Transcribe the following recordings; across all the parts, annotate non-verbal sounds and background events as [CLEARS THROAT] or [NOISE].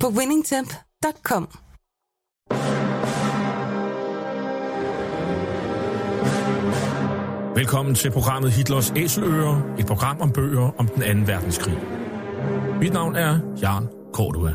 på winningtemp.com. Velkommen til programmet Hitlers Æseløer, et program om bøger om den anden verdenskrig. Mit navn er Jan Cordua.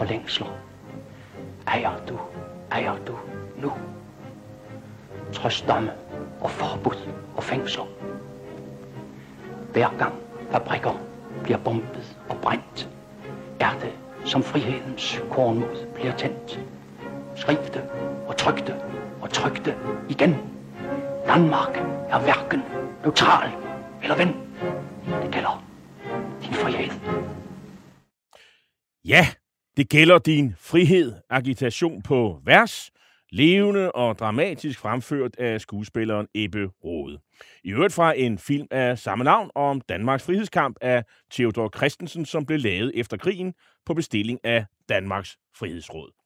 og længsler ejer du, ejer du nu. Trøstdomme og forbud og fængsler. Hver gang fabrikker bliver bombet og brændt, er det som frihedens kornmod bliver tændt. Skriv det og tryk det og tryk det igen. Danmark er hverken neutral eller ven. Det gælder din frihed. Ja, det gælder din frihed. Agitation på vers, levende og dramatisk fremført af skuespilleren Ebbe Rode. I øvrigt fra en film af samme navn om Danmarks frihedskamp af Theodor Christensen, som blev lavet efter krigen på bestilling af Danmarks Frihedsråd.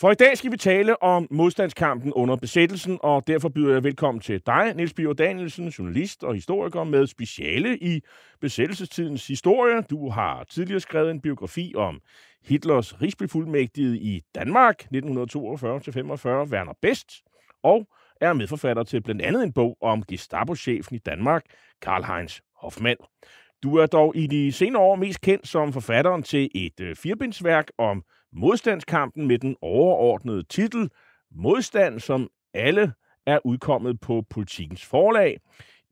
For i dag skal vi tale om modstandskampen under besættelsen, og derfor byder jeg velkommen til dig, Niels Biver Danielsen, journalist og historiker med speciale i besættelsestidens historie. Du har tidligere skrevet en biografi om Hitlers rigsbefuldmægtige i Danmark 1942-45, Werner Best, og er medforfatter til blandt andet en bog om Gestapo-chefen i Danmark, Karl-Heinz Hoffmann. Du er dog i de senere år mest kendt som forfatteren til et øh, firebindsværk om modstandskampen med den overordnede titel Modstand, som alle er udkommet på politikens forlag.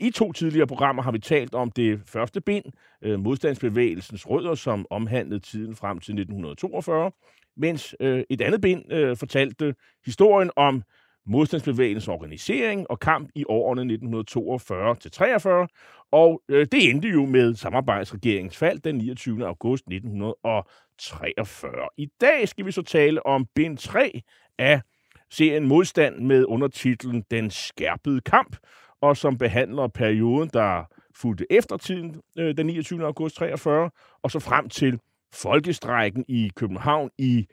I to tidligere programmer har vi talt om det første bind, øh, modstandsbevægelsens rødder, som omhandlede tiden frem til 1942, mens øh, et andet bind øh, fortalte historien om modstandsbevægelsens organisering og kamp i årene 1942-43, og øh, det endte jo med samarbejdsregeringens fald den 29. august 1943. I dag skal vi så tale om bind 3 af serien Modstand med undertitlen Den skærpede kamp, og som behandler perioden, der fulgte eftertiden øh, den 29. august 43, og så frem til folkestrækken i København i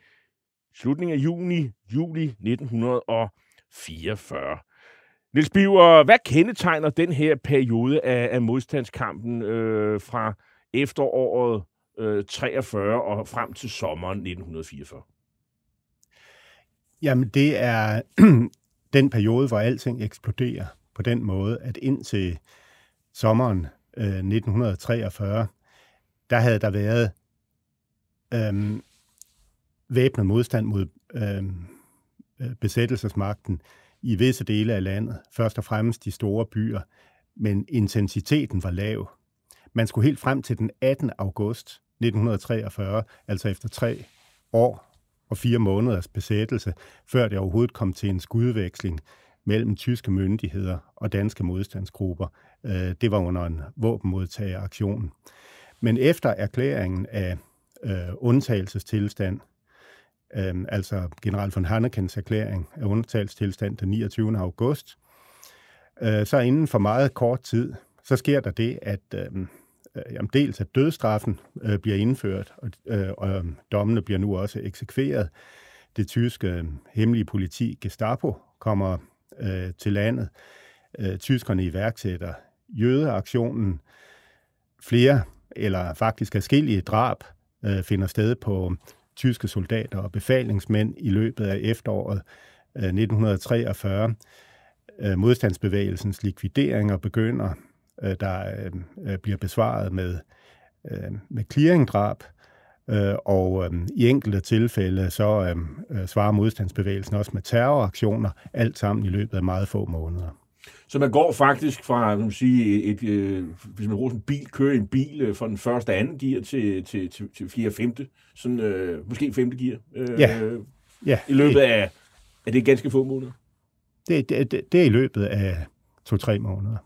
slutningen af juni, juli 44. Niels Biver, hvad kendetegner den her periode af, af modstandskampen øh, fra efteråret øh, 43 og frem til sommeren 1944? Jamen, det er [CLEARS THROAT] den periode, hvor alting eksploderer på den måde, at indtil sommeren øh, 1943, der havde der været øh, væbnet modstand mod øh, Øh, besættelsesmagten i visse dele af landet, først og fremmest de store byer, men intensiteten var lav. Man skulle helt frem til den 18. august 1943, altså efter tre år og fire måneders besættelse, før det overhovedet kom til en skudveksling mellem tyske myndigheder og danske modstandsgrupper. Øh, det var under en våbenmodtageraktion. Men efter erklæringen af øh, undtagelsestilstand, øh, altså general von Hannekens erklæring af undtagelsestilstand den 29. august, øh, så inden for meget kort tid, så sker der det, at øhm, øh, jamen dels at dødstraffen øh, bliver indført, og, øh, og øhm, dommene bliver nu også eksekveret. Det tyske øh, hemmelige politi, Gestapo, kommer øh, til landet. Øh, tyskerne iværksætter jødeaktionen. Flere, eller faktisk forskellige drab, øh, finder sted på tyske soldater og befalingsmænd i løbet af efteråret øh, 1943. Øh, modstandsbevægelsens likvideringer begynder. Øh, der bliver besvaret med, med clearingdrab, og øh, i enkelte tilfælde så øh, svarer modstandsbevægelsen også med terroraktioner, alt sammen i løbet af meget få måneder. Så man går faktisk fra, man sige, et, et, hvis man bruger en bil, kører en bil fra den første anden gear til, til, til, til fjerde femte, sådan, øh, måske femte gear, øh, ja. Ja. i løbet af, af det ganske få måneder? Det, det, det, det er i løbet af to-tre måneder.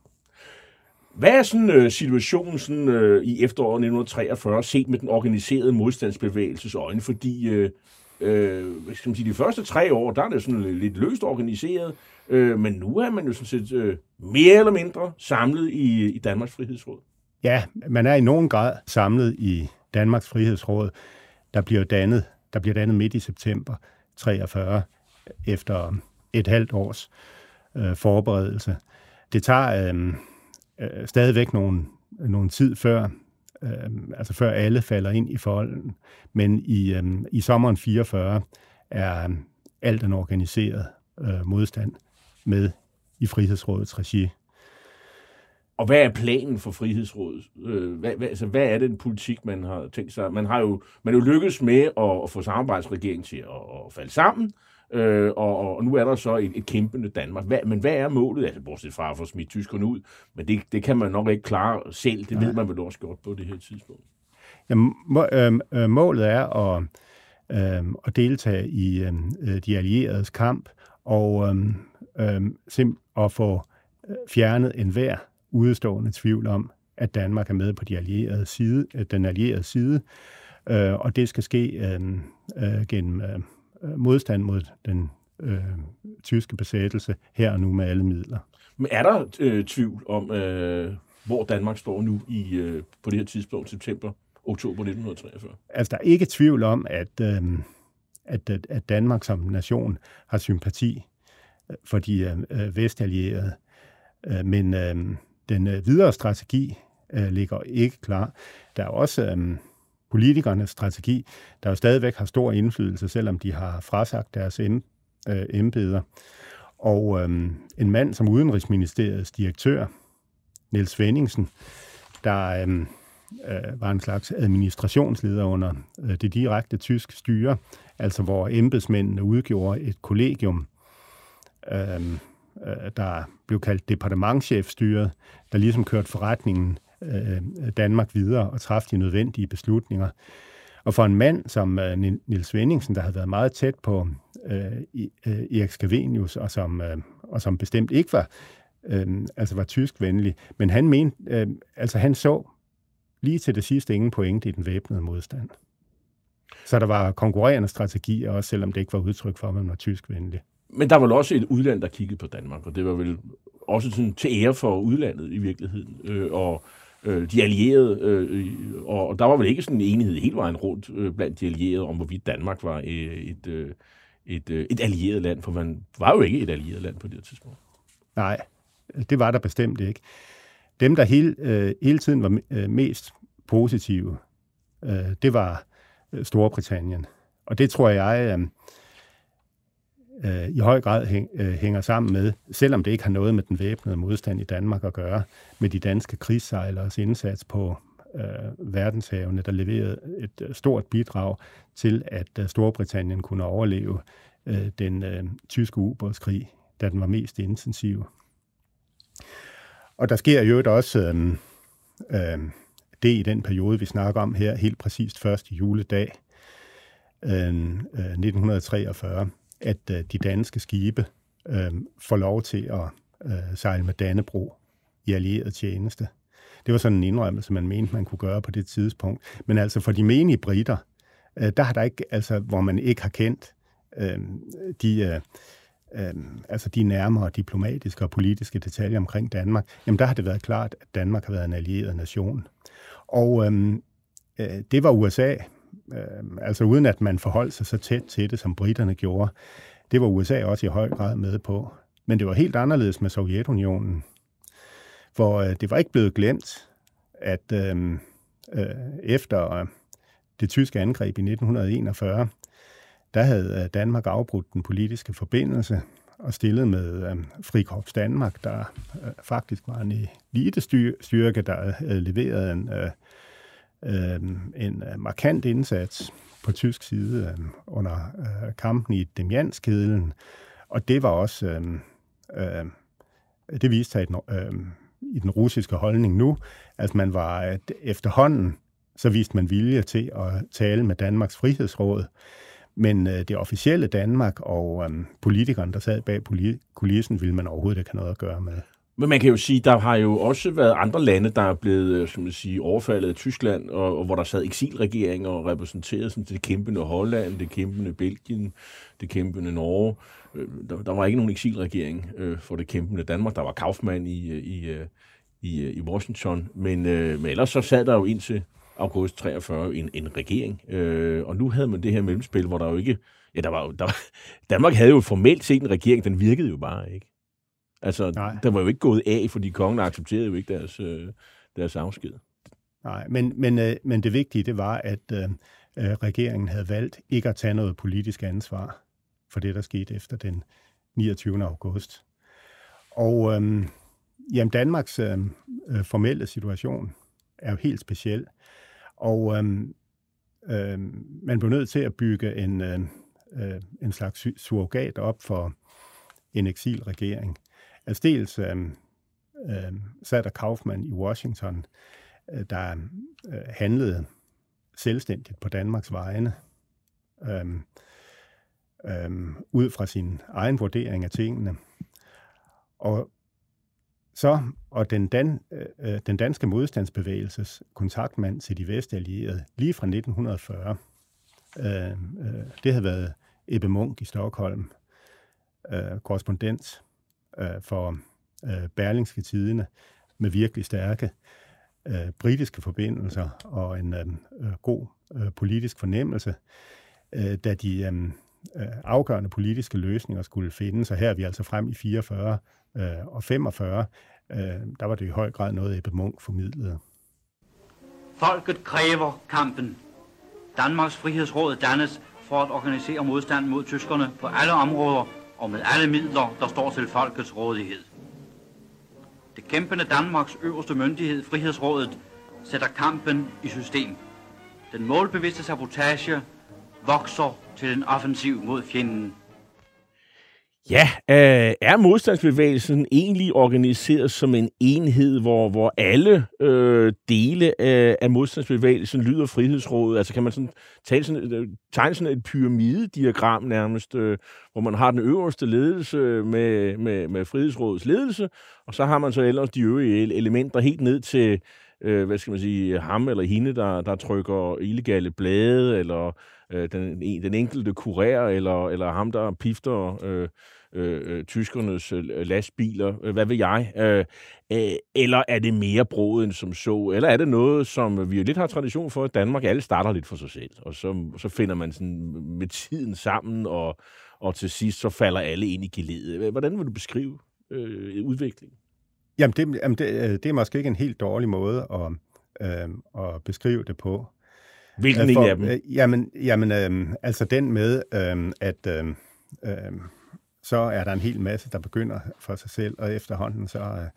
Hvad er sådan øh, situationen sådan, øh, i efteråret 1943 set med den organiserede modstandsbevægelses øjne? Fordi øh, øh, skal man sige, de første tre år, der er det sådan lidt løst organiseret, øh, men nu er man jo sådan set øh, mere eller mindre samlet i, i Danmarks Frihedsråd. Ja, man er i nogen grad samlet i Danmarks Frihedsråd. Der bliver dannet, der bliver dannet midt i september 43 efter et halvt års øh, forberedelse. Det tager øh, øh, stadigvæk nogle, nogle tid før, øh, altså før alle falder ind i forholden. Men i, øh, i sommeren 44 er øh, alt den organiseret øh, modstand med i Frihedsrådets regi. Og hvad er planen for Frihedsrådet? Øh, hvad, hvad, altså, hvad er den politik, man har tænkt sig? Man har jo, man er jo lykkes med at, at få samarbejdsregeringen til at, at falde sammen, Øh, og, og nu er der så et, et kæmpende Danmark. Hvad, men hvad er målet? Altså, bortset fra at få smidt tyskerne ud. Men det, det kan man nok ikke klare selv. Det ved man vel også godt på det her tidspunkt. Ja, må, øh, øh, målet er at, øh, at deltage i øh, de allieredes kamp og øh, øh, sim, at få øh, fjernet enhver udstående tvivl om, at Danmark er med på de allierede side, den allierede side, øh, og det skal ske øh, øh, gennem øh, Øh, modstand mod den øh, tyske besættelse her og nu med alle midler. Men er der øh, tvivl om, øh, hvor Danmark står nu i øh, på det her tidspunkt, september, oktober 1943? Altså, der er ikke tvivl om, at, øh, at, at Danmark som nation har sympati øh, for de øh, vestallierede. Øh, men øh, den øh, videre strategi øh, ligger ikke klar. Der er også... Øh, politikernes strategi, der jo stadigvæk har stor indflydelse, selvom de har frasagt deres øh, embeder. Og øhm, en mand som Udenrigsministeriets direktør, Niels Venningsen, der øhm, øh, var en slags administrationsleder under øh, det direkte tysk styre, altså hvor embedsmændene udgjorde et kollegium, øhm, øh, der blev kaldt departementchefstyret, der ligesom kørte forretningen øh, Danmark videre og træffe de nødvendige beslutninger. Og for en mand som øh, Nils Svendingsen, der havde været meget tæt på øh, øh, Erik Skavenius, og som, øh, og som bestemt ikke var, øh, altså var tyskvenlig, men han mente, øh, altså han så lige til det sidste ingen pointe i den væbnede modstand. Så der var konkurrerende strategier, også selvom det ikke var udtryk for, at man var tyskvenlig. Men der var også et udland, der kiggede på Danmark, og det var vel også sådan til ære for udlandet i virkeligheden. Øh, og øh, de allierede, øh, og der var vel ikke sådan en enighed hele vejen rundt øh, blandt de allierede om, hvorvidt Danmark var øh, et, øh, et, øh, et allieret land, for man var jo ikke et allieret land på det tidspunkt. Nej, det var der bestemt ikke. Dem, der hele, øh, hele tiden var øh, mest positive, øh, det var øh, Storbritannien. Og det tror jeg, øh, øh, i høj grad hæng, øh, hænger sammen med, selvom det ikke har noget med den væbnede modstand i Danmark at gøre, med de danske krigssejleres indsats på øh, verdenshavene, der leverede et øh, stort bidrag til, at øh, Storbritannien kunne overleve øh, den øh, tyske ubådskrig, da den var mest intensiv. Og der sker jo også øh, øh, det i den periode, vi snakker om her, helt præcist første juledag øh, øh 1943, at øh, de danske skibe øh, får lov til at øh, sejle med Dannebro i allieret tjeneste. Det var sådan en indrømmelse, man mente, man kunne gøre på det tidspunkt. Men altså for de menige britter, øh, der har der ikke, altså hvor man ikke har kendt øh, de øh, øh altså de nærmere diplomatiske og politiske detaljer omkring Danmark, jamen der har det været klart, at Danmark har været en allieret nation. Og øh, øh, det var USA, øh, altså uden at man forholdt sig så tæt til det, som britterne gjorde, det var USA også i høj grad med på. Men det var helt anderledes med Sovjetunionen, hvor øh, det var ikke blevet glemt, at øh, øh, efter øh, det tyske angreb i 1941, der havde øh, Danmark afbrudt den politiske forbindelse og stillet med øh, Frikorps Danmark, der øh, faktisk var en elitestyrke, der øh, leverede en, øh, Øhm, øh, en markant indsats på tysk side øh, under øh, kampen i Demjanskedlen. Og det var også, øh, øh, det viste sig i den, øh, i den russiske holdning nu, at man var at efterhånden, så viste man vilje til at tale med Danmarks Frihedsråd, men øh, det officielle Danmark og øh, politikerne, der sad bag kulissen, ville man overhovedet ikke have noget at gøre med. Men man kan jo sige, der har jo også været andre lande, der er blevet øh, som man siger, overfaldet af Tyskland, og, og hvor der sad eksilregeringer og repræsenterede sådan, det kæmpende Holland, det kæmpende Belgien, det kæmpende Norge. Øh, der, der var ikke nogen eksilregering øh, for det kæmpende Danmark. Der var Kaufmann i, øh, i, i, i Washington, men, øh, men ellers så sad der jo indtil august 43 en, en regering, øh, og nu havde man det her mellemspil, hvor der jo ikke... Ja, der var, der, [LAUGHS] Danmark havde jo formelt set en regering, den virkede jo bare ikke. Altså, Nej. der var jo ikke gået af, fordi kongen accepterede jo ikke deres, øh, deres afsked. Nej, men, men, øh, men det vigtige, det var, at øh, øh, regeringen havde valgt ikke at tage noget politisk ansvar for det, der skete efter den 29. august. Og øh, jamen, Danmarks øh, øh, formelle situation er jo helt speciel. Og øh, øh, man blev nødt til at bygge en, øh, øh en slags surrogat op for en eksilregering. Altså dels øh, øh, sad der Kaufmann i Washington, øh, der øh, handlede selvstændigt på Danmarks vegne, øh, øh, ud fra sin egen vurdering af tingene. Og så, og den, dan, øh, øh, den danske modstandsbevægelses kontaktmand til de vestallierede, lige fra 1940, øh, øh, det havde været Ebbe Munk i Stockholm, øh, korrespondent øh, for øh, Berlingske Tidene, med virkelig stærke øh, britiske forbindelser og en øh, øh god øh, politisk fornemmelse, øh, da de øh, øh afgørende politiske løsninger skulle findes. Og her er vi altså frem i 44 øh, og 45. Øh, der var det i høj grad noget, Ebbe Munk formidlede. Folket kræver kampen. Danmarks Frihedsråd dannes for at organisere modstand mod tyskerne på alle områder og med alle midler, der står til folkets rådighed. Det kæmpende Danmarks øverste myndighed, Frihedsrådet, sætter kampen i system. Den målbevidste sabotage vokser til en offensiv mod fjenden. Ja, øh, er modstandsbevægelsen egentlig organiseret som en enhed, hvor, hvor alle øh, dele af, af modstandsbevægelsen lyder frihedsrådet? Altså kan man sådan, tale sådan, øh, tegne sådan et pyramidediagram nærmest, øh, hvor man har den øverste ledelse med, med, med frihedsrådets ledelse, og så har man så ellers de øvrige elementer helt ned til, øh, hvad skal man sige, ham eller hende, der, der trykker illegale blade, eller øh, den, den enkelte kurér, eller, eller ham, der pifter øh, øh, øh tyskernes øh, lastbiler, øh, hvad ved jeg? Øh, øh, eller er det mere broet end som så? Eller er det noget, som vi jo lidt har tradition for, at Danmark alle starter lidt for sig selv, og så, så finder man sådan med tiden sammen, og, og til sidst så falder alle ind i geledet. Hvordan vil du beskrive øh, udviklingen? Jamen, det, jamen det, øh, det er måske ikke en helt dårlig måde at, øh, at beskrive det på. Hvilken øh, en af dem? Øh, jamen, jamen øh, altså den med, øh, at øh, øh, så er der en hel masse, der begynder for sig selv, og efterhånden så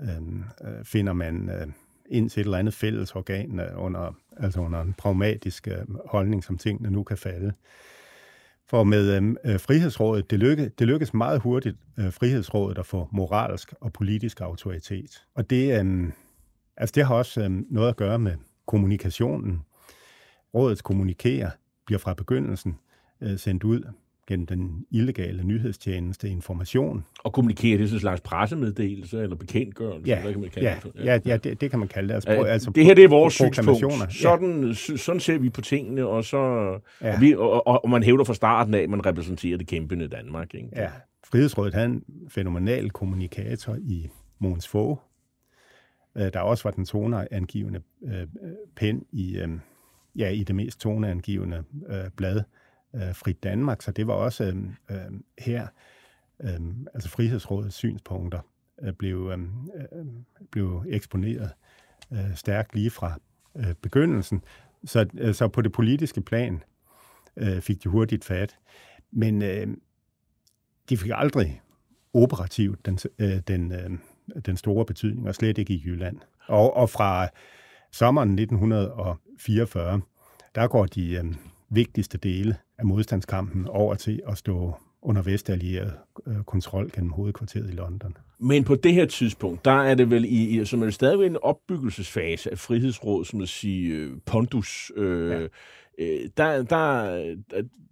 øh, øh, finder man øh, ind til et eller andet fælles organ øh, under, altså under en pragmatisk øh, holdning, som tingene nu kan falde. For med øhm, øh, Frihedsrådet, det, lykke, det lykkes meget hurtigt, øh, Frihedsrådet, at få moralsk og politisk autoritet. Og det, øh, altså det har også øh, noget at gøre med kommunikationen. Rådets kommunikerer bliver fra begyndelsen øh, sendt ud gennem den illegale nyhedstjeneste information. Og kommunikere det som slags pressemeddelelse eller bekendtgørelse? Ja, kan man kalde ja, det? ja, ja det, det kan man kalde det. Altså, altså, det her det er vores synspunkt. Sådan, ja. sådan ser vi på tingene, og, så, Ja. og, vi, og, og, og man hævder fra starten af, at man repræsenterer det kæmpende Danmark. Ikke? Ja, Frihedsrådet havde en fænomenal kommunikator i Måns Fogh, øh, der også var den toneangivende øh, pen i, øh, ja, i det mest toneangivende øh, blad, øh, Frit Danmark, så det var også øh, øh, her, øh, altså Frihedsrådets synspunkter øh, blev, øh, blev eksponeret øh, stærkt lige fra øh, begyndelsen. Så, øh, så på det politiske plan øh, fik de hurtigt fat. Men øh, de fik aldrig operativt den, øh, den, øh, den store betydning, og slet ikke i Jylland. Og, og fra sommeren 1944, der går de øh, vigtigste dele af modstandskampen over til at stå under vestallieret øh, kontrol gennem hovedkvarteret i London. Men på det her tidspunkt, der er det vel i, i som er det stadigvæk en opbyggelsesfase af Frihedsråd, som at sige, øh, pondus. Øh, ja. øh, der, der,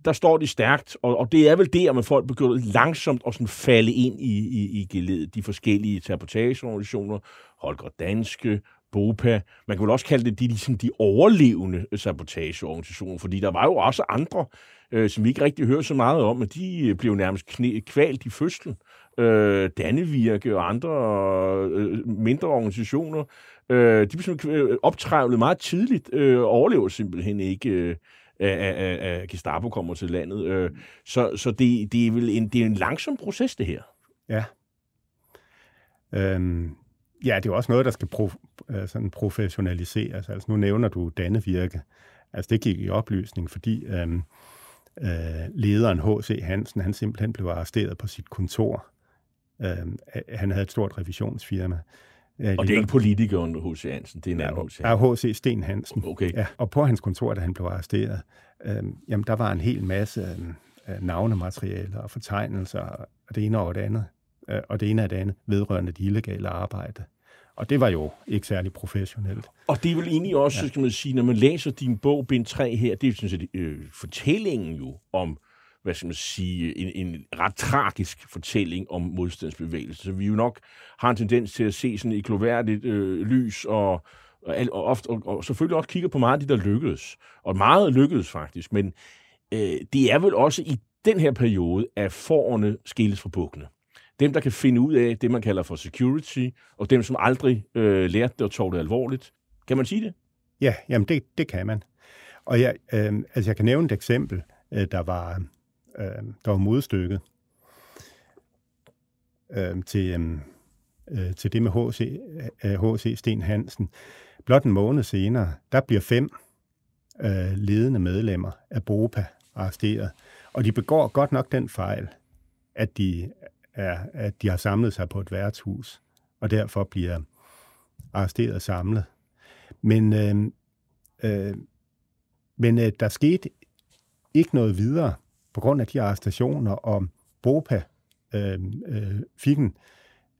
der, står de stærkt, og, og det er vel der, at folk begynder langsomt at sådan falde ind i, i, i geledet. De forskellige sabotageorganisationer, Holger Danske, BOPA. Man kan vel også kalde det de, ligesom de overlevende sabotageorganisationer, fordi der var jo også andre, øh, som vi ikke rigtig hører så meget om, men de øh, blev nærmest knæ, kvalt i fødslen. Øh, Dannevirke og andre øh, mindre organisationer, øh, de blev simpelthen øh, optrævlet meget tidligt, øh, og overlever simpelthen ikke... Øh, at, af, Gestapo kommer til landet. Øh, så så det, det er vel en, det er en langsom proces, det her. Ja. Øhm, ja, det er jo også noget, der skal pro, øh, sådan professionaliseres. Altså, nu nævner du Dannevirke. Altså, det gik i oplysning, fordi øhm, øh, lederen H.C. Hansen, han simpelthen blev arresteret på sit kontor. Øhm, han havde et stort revisionsfirma. Ja, og det er ikke politikeren H.C. Hansen, det er en anden H.C. Ja, H.C. Sten Hansen. Okay. Ja, og på hans kontor, da han blev arresteret, øh, jamen der var en hel masse øh, navnematerialer og fortegnelser, og det ene og det andet, øh, og det ene og det andet vedrørende det illegale arbejde. Og det var jo ikke særlig professionelt. Og det er vel egentlig også, ja. skal man sige, når man læser din bog, Bind 3 her, det er sådan set øh, fortællingen jo om hvad skal man sige, en, en ret tragisk fortælling om modstandsbevægelsen. Så vi jo nok har en tendens til at se sådan et gloværdigt øh, lys, og, og, og, ofte, og, og selvfølgelig også kigger på meget af det, der lykkedes. Og meget lykkedes faktisk, men øh, det er vel også i den her periode, at forerne skilles fra bukkene. Dem, der kan finde ud af det, man kalder for security, og dem, som aldrig øh, lærte det og tog det alvorligt. Kan man sige det? Ja, jamen det, det kan man. Og jeg, øh, altså jeg kan nævne et eksempel, øh, der var øh, der var modstykket øh, til, øh, øh til det med H.C. H.C. Øh, Sten Hansen. Blot en måned senere, der bliver fem øh, ledende medlemmer af BOPA arresteret. Og de begår godt nok den fejl, at de, er, at de har samlet sig på et værtshus, og derfor bliver arresteret og samlet. Men, øh, øh, men øh, der skete ikke noget videre på grund af de arrestationer, og BOPA øhm, øh, øh, fik en,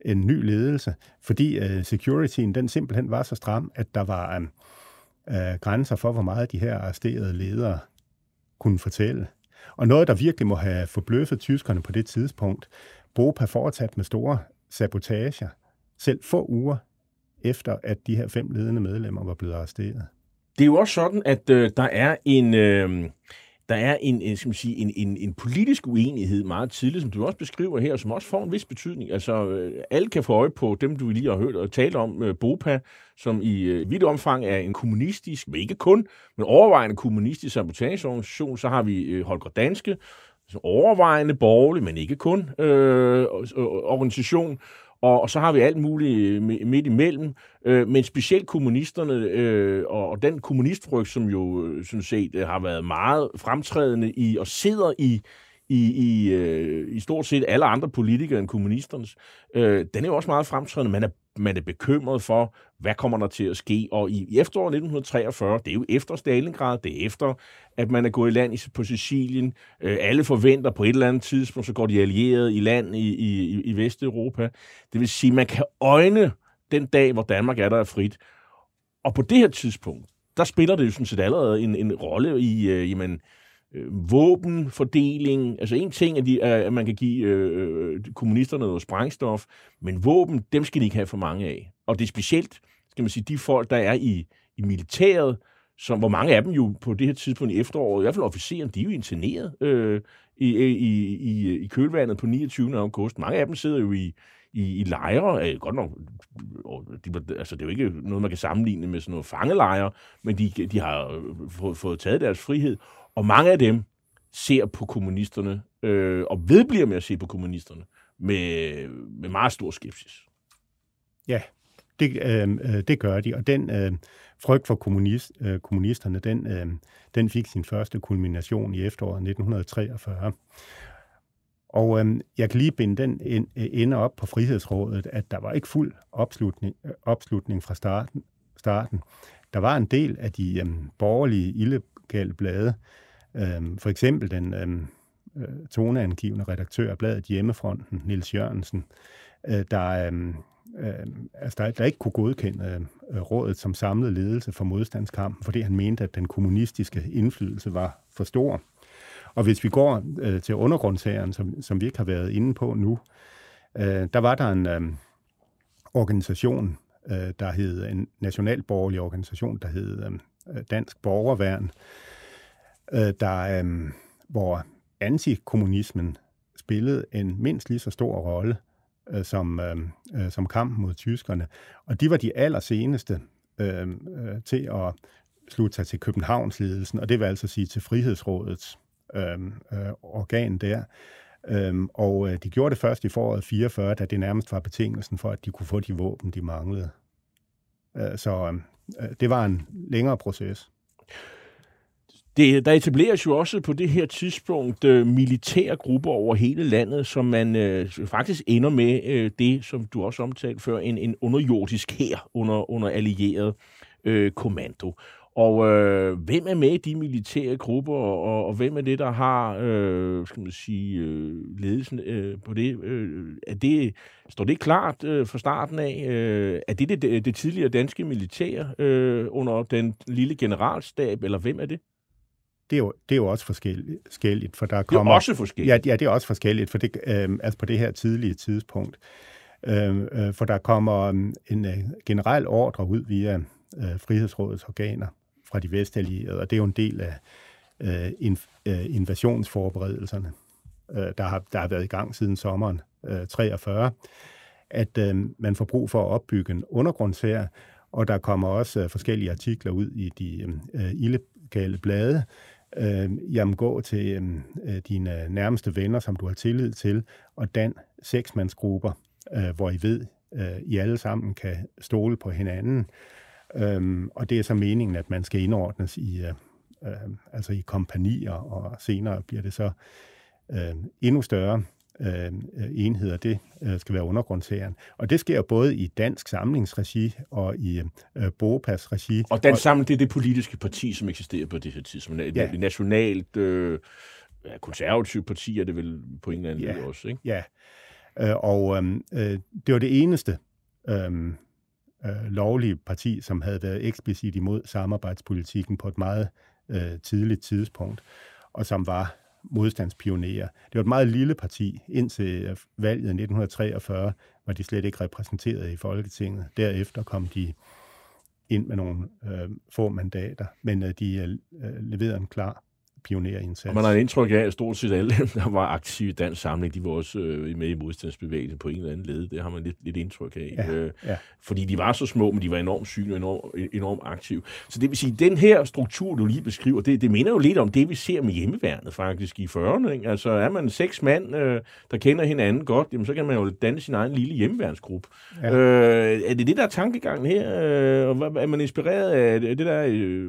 en ny ledelse, fordi øh, securityen den simpelthen var så stram, at der var øhm, øh, grænser for, hvor meget de her arresterede ledere kunne fortælle. Og noget, der virkelig må have forbløffet tyskerne på det tidspunkt, BOPA fortsat med store sabotager, selv få uger efter, at de her fem ledende medlemmer var blevet arresteret. Det er jo også sådan, at øh, der er en... Øh der er en, en, skal man sige, en, en, en politisk uenighed meget tidligt, som du også beskriver her, som også får en vis betydning. Altså, øh, alle kan få øje på dem, du lige har hørt og tale om, øh, BOPA, som i øh, vidt omfang er en kommunistisk, men ikke kun, men overvejende kommunistisk sabotageorganisation. Så har vi øh, Holger Danske, overvejende borgerlig, men ikke kun, øh, organisation. Og, og så har vi alt muligt midt imellem, øh, men specielt kommunisterne øh, og, og den kommunistfrygt, som jo øh, sådan set øh, har været meget fremtrædende i og sidder i i, i, øh, i stort set alle andre politikere end kommunisternes, øh, den er jo også meget fremtrædende. Man er, man er bekymret for, hvad kommer der til at ske. Og i, i efteråret 1943, det er jo efter Stalingrad, det er efter, at man er gået i land i, på Sicilien. Øh, alle forventer på et eller andet tidspunkt, så går de allierede i land i, i, i Vesteuropa. Det vil sige, man kan øjne den dag, hvor Danmark er der er frit. Og på det her tidspunkt, der spiller det jo sådan set allerede en, en rolle i, øh, jamen, øh, Øh, våbenfordeling. Altså en ting er, de, at man kan give øh, øh, kommunisterne noget sprængstof, men våben, dem skal de ikke have for mange af. Og det er specielt, skal man sige, de folk, der er i, i militæret, som, hvor mange af dem jo på det her tidspunkt i efteråret, i hvert fald officeren, de er jo interneret øh, i, i, i, i kølvandet på 29. august. Mange af dem sidder jo i, i, i lejre. Øh, godt nok, de, altså det er jo ikke noget, man kan sammenligne med sådan noget fangelejre, men de, de har fået, fået taget deres frihed. Og mange af dem ser på kommunisterne, øh, og vedbliver med at se på kommunisterne, med, med meget stor skepsis. Ja, det, øh, øh det gør de, og den øh, frygt for kommunist, øh, kommunisterne, den, øh, den fik sin første kulmination i efteråret 1943. Og øh, jeg kan lige binde den ende op på Frihedsrådet, at der var ikke fuld opslutning, øh, opslutning fra starten, starten. Der var en del af de øh, borgerlige illegale blade, øh, for eksempel den øhm, øh, toneangivende redaktør af bladet Hjemmefronten, Nils Jørgensen, øh, der, øh, øh, altså der, der ikke kunne godkende øh, rådet som samlet ledelse for modstandskampen, fordi han mente, at den kommunistiske indflydelse var for stor. Og hvis vi går øh, til undergrundsherren, som, som vi ikke har været inde på nu, øh, der var der en øh, organisation, øh, der hed en nationalborgerlig organisation, der hed øh, Øh, dansk Borgerværn, øh, der, øh, hvor antikommunismen spillede en mindst lige så stor rolle øh, som, øh, øh, som kampen mod tyskerne. Og de var de allerseneste øh, øh, til at slutte sig til Københavnsledelsen, og det vil altså sige til Frihedsrådets øh, øh, organ der. Øhm, og øh, de gjorde det først i foråret 44, da det nærmest var betingelsen for, at de kunne få de våben, de manglede. Øh, så øh, det var en længere proces. Det, der etableres jo også på det her tidspunkt øh, militære grupper over hele landet, som man øh, faktisk ender med øh, det, som du også omtalte før, en, en underjordisk her under, under allieret øh, kommando. Og øh, hvem er med i de militære grupper, og, og hvem er det, der har øh, skal man sige, øh, ledelsen øh, på det? Øh, er det? Står det klart øh, fra starten af? Øh, er det det, det tidligere danske militær øh, under den lille generalstab, eller hvem er det? Det er jo, det er jo også forskelligt, for der kommer... Det er også forskelligt? Ja, ja det er også forskelligt, for det, øh, altså på det her tidlige tidspunkt. Øh, øh, for der kommer en øh, generel ordre ud via øh, Frihedsrådets organer, fra de vestallierede, og det er jo en del af øh, inv- øh, invasionsforberedelserne, øh, der, har, der har været i gang siden sommeren øh, 43, at øh, man får brug for at opbygge en undergrundshær, og der kommer også øh, forskellige artikler ud i de øh, illegale blade. Øh, jamen gå til øh, øh, dine nærmeste venner, som du har tillid til, og dan seksmandsgrupper, øh, hvor I ved, øh, I alle sammen kan stole på hinanden. Øhm, og det er så meningen, at man skal indordnes i, øh, øh, altså i kompanier, og senere bliver det så øh, endnu større øh, enheder. Det øh, skal være undergrundshæren. Og det sker både i dansk samlingsregi og i øh, Bopas regi. Og dansk samling, det er det politiske parti, som eksisterer på det her tidspunkt. Ja. Et nationalt øh, konservativt parti er det vel på en eller anden ja. måde også, ikke? Ja, øh, og øhm, øh, det var det eneste øh, øh, lovlige parti, som havde været eksplicit imod samarbejdspolitikken på et meget øh, tidligt tidspunkt, og som var modstandspionerer. Det var et meget lille parti. Indtil øh, valget i 1943 var de slet ikke repræsenteret i Folketinget. Derefter kom de ind med nogle øh, få mandater, men øh, de øh, leverede en klar pionerindsats. Og man har indtryk af, at stort set alle, der var aktive i dansk samling, de var også øh, med i modstandsbevægelsen på en eller anden led. Det har man lidt, lidt indtryk af. Ja, øh, ja. Fordi de var så små, men de var enormt syge og enormt, enormt aktive. Så det vil sige, den her struktur, du lige beskriver, det, det minder jo lidt om det, vi ser med hjemmeværnet faktisk i 40'erne. Ikke? Altså er man seks mand, øh, der kender hinanden godt, jamen, så kan man jo danne sin egen lille hjemmeværnsgruppe. Ja. Øh, er det det, der er tankegangen her? Øh, er man inspireret af det der... Øh,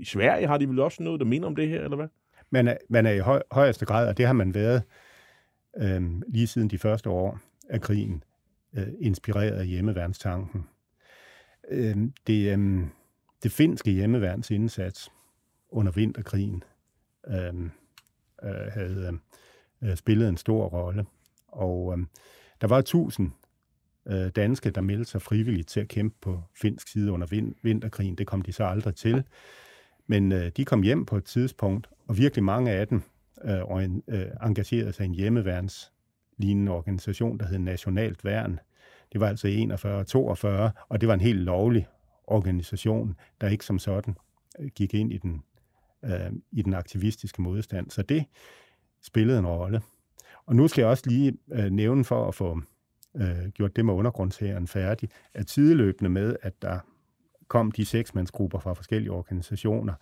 I Sverige har de vel også noget, der minder om det her, eller hvad? Man er, man er i høj, højeste grad, og det har man været øh, lige siden de første år af krigen, øh, inspireret af hjemmeværnstanken. Øh, det, øh, det finske hjemmeværns indsats under vinterkrigen øh, øh, havde øh, spillet en stor rolle, og øh, der var tusind øh, danske, der meldte sig frivilligt til at kæmpe på finsk side under vin- vinterkrigen. Det kom de så aldrig til. Men øh, de kom hjem på et tidspunkt, og virkelig mange af dem øh, og en, øh, engagerede sig i en hjemmeværns lignende organisation, der hed Nationalt Værn. Det var altså 41 og 42, og det var en helt lovlig organisation, der ikke som sådan øh, gik ind i den, øh, i den aktivistiske modstand. Så det spillede en rolle. Og nu skal jeg også lige øh, nævne for at få øh, gjort det med undergrundshæren færdig, at sideløbende med, at der kom de seksmandsgrupper fra forskellige organisationer,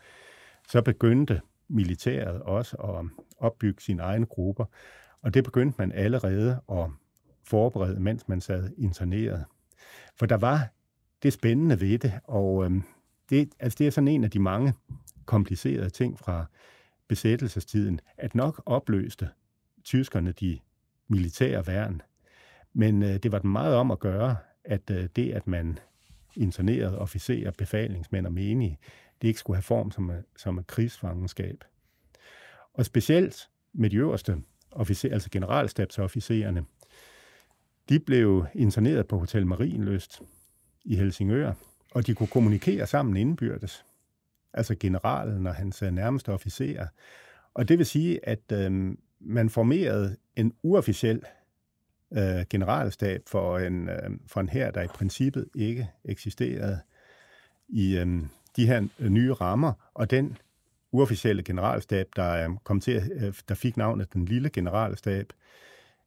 så begyndte militæret også at opbygge sine egne grupper, og det begyndte man allerede at forberede, mens man sad interneret. For der var det spændende ved det, og øhm, det, altså det er sådan en af de mange komplicerede ting fra besættelsestiden, at nok opløste tyskerne de militære værn. Men øh, det var den meget om at gøre, at øh, det, at man internerede officerer, befalingsmænd og menige, det ikke skulle have form som, som et krigsfangenskab. Og specielt med de øverste officerer, altså generalstabsofficererne, de blev interneret på Hotel Marienløst i Helsingør, og de kunne kommunikere sammen indbyrdes. Altså generalen og hans øh, nærmeste officerer. Og det vil sige, at øh, man formerede en uofficiel øh, generalstab for en, øh, for en her, der i princippet ikke eksisterede i øh, de her øh, nye rammer, og den uofficielle generalstab, der øh, kom til, øh, der fik navnet den lille generalstab,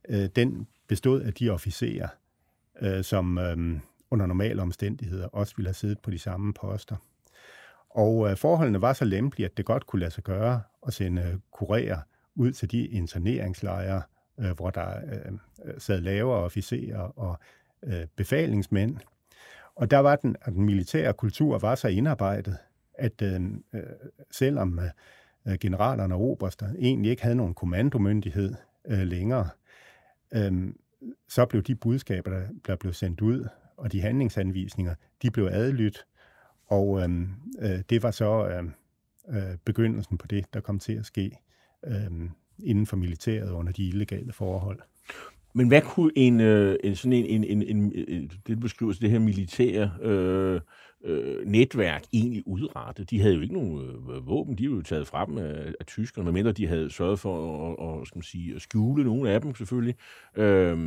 øh, den bestod af de officerer, øh, som øh, under normale omstændigheder også ville have siddet på de samme poster. Og øh, forholdene var så lempelige, at det godt kunne lade sig gøre at sende kurerer ud til de interneringslejre, øh, hvor der øh, sad lavere officerer og øh, befalingsmænd. Og der var den, at den militære kultur var så indarbejdet, at øh, øh selvom øh, generalerne og oberster egentlig ikke havde nogen kommandomyndighed øh, længere, øh, så blev de budskaber, der, der blev sendt ud, og de handlingsanvisninger, de blev adlydt, og øh, øh, det var så øh, øh, begyndelsen på det, der kom til at ske øh, inden for militæret under de illegale forhold. Men hvad kunne en, øh, en sådan en, en, en, en, en det beskrives det her militære øh, øh, netværk egentlig udrette? De havde jo ikke nogen øh, våben, de var jo taget fra dem af, af tyskerne, medmindre de havde sørget for at, og, skal man sige, at skjule nogle af dem selvfølgelig. Øh,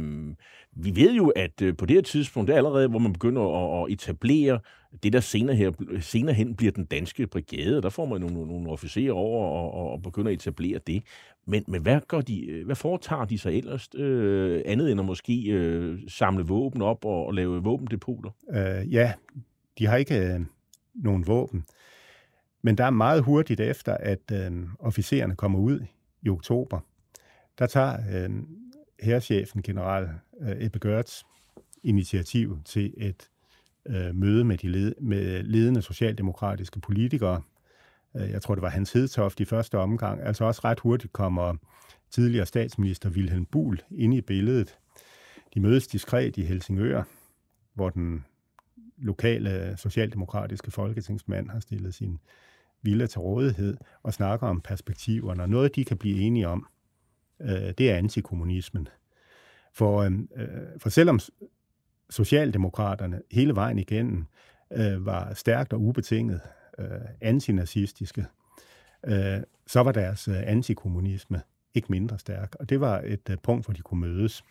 vi ved jo, at øh, på det her tidspunkt, det er allerede, hvor man begynder at, at etablere det, der senere, her, senere hen bliver den danske brigade, der får man nogle, nogle officerer over og, og begynder at etablere det. Men, men hvad, gør de, øh, hvad foretager de sig ellers, øh, andet end at måske øh, samle våben op og, og lave våbendepoter? Øh, ja, de har ikke øh, nogen våben. Men der er meget hurtigt efter, at øh, officererne kommer ud i oktober, der tager øh, herrechefen, general øh, Ebbe Gertz, initiativ til et øh, møde med de led, med ledende socialdemokratiske politikere. Øh, jeg tror, det var Hans Hedtoft i første omgang. Altså også ret hurtigt kommer tidligere statsminister Wilhelm Buhl ind i billedet. De mødes diskret i Helsingør, hvor den lokale socialdemokratiske folketingsmand har stillet sin villa til rådighed og snakker om perspektiverne. Og noget, de kan blive enige om, øh, det er antikommunismen. For, øh, øh for selvom Socialdemokraterne hele vejen igennem øh, var stærkt og ubetinget øh, antinazistiske, øh, så var deres øh, antikommunisme ikke mindre stærk. Og det var et øh, punkt, hvor de kunne mødes.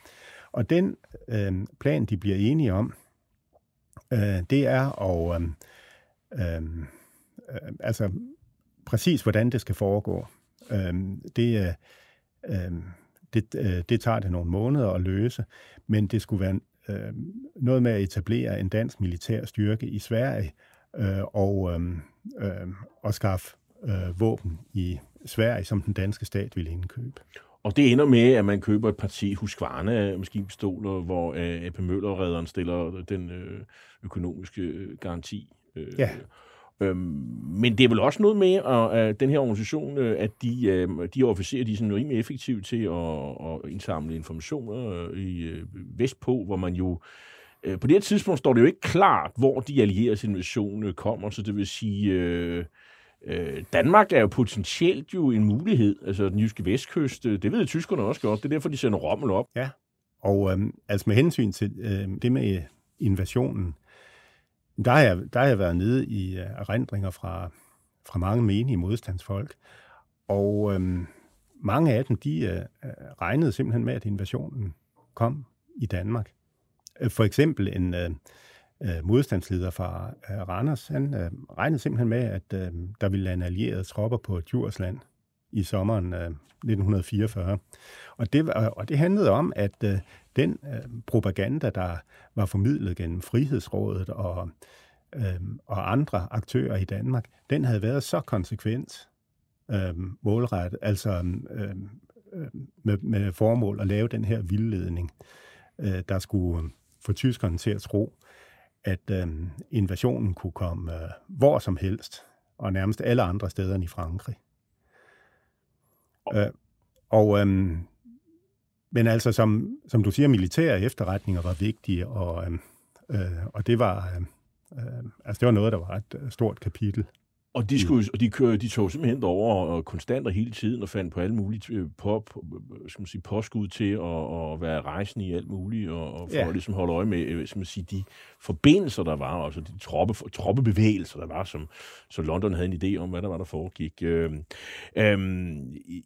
Og den øh, plan, de bliver enige om, øh, det er og øh, øh, altså præcis hvordan det skal foregå. Øh, det, øh, øhm, det, øh, det tager det nogle måneder at løse, men det skulle være øh, noget med at etablere en dansk militær styrke i Sverige øh, og, øh, øh, og skaffe øh, våben i Sverige, som den danske stat ville indkøbe. Og det ender med, at man køber et parti Husqvarna maskinpistoler, hvor øh, AP Møller-redderen stiller den øh, økonomiske øh, garanti. Øh, ja. Øhm, men det er vel også noget med, at, at den her organisation, øh, at de, øh, de officerer, de er sådan rimelig effektive til at, at indsamle informationer i øh, vestpå, hvor man jo på det her tidspunkt står det jo ikke klart, hvor de allieredes invasion kommer, så det vil sige, øh, øh, Danmark er jo potentielt jo en mulighed, altså den jyske vestkyst, øh, det ved tyskerne også godt, det er derfor, de sender Rommel op. Ja, og øh, altså med hensyn til øh, det med invasionen, der har jeg, der har jeg været nede i øh, erindringer fra, fra mange menige modstandsfolk. Og øh, mange af dem, de øh, øh, regnede simpelthen med, at invasionen kom i Danmark. For eksempel en øh, Øh, modstandsleder fra øh, Randers, han øh, regnede simpelthen med, at øh, der ville lande allierede tropper på Djursland i sommeren øh, 1944. Og det, og det handlede om, at øh, den øh, propaganda, der var formidlet gennem Frihedsrådet og, øh, og andre aktører i Danmark, den havde været så konsekvent øh, målrettet, altså øh, øh, med, med formål at lave den her vildledning, øh, der skulle få tyskerne til at tro, at øh, invasionen kunne komme øh, hvor som helst, og nærmest alle andre steder end i Frankrig. Øh, og, øh, men altså, som, som du siger, militære efterretninger var vigtige, og, øh, øh og det var... Øh, øh, altså det var noget, der var et øh, stort kapitel og de, skulle, og de, kører, de tog simpelthen over og konstant og hele tiden og fandt på alle mulige øh, på, på, skal man sige, påskud til at, at være rejsende i alt muligt, og, og for ja. at ligesom holde øje med øh, skal man sige, de forbindelser, der var, altså de troppe, troppebevægelser, der var, som, så London havde en idé om, hvad der var, der foregik. Øh, øh,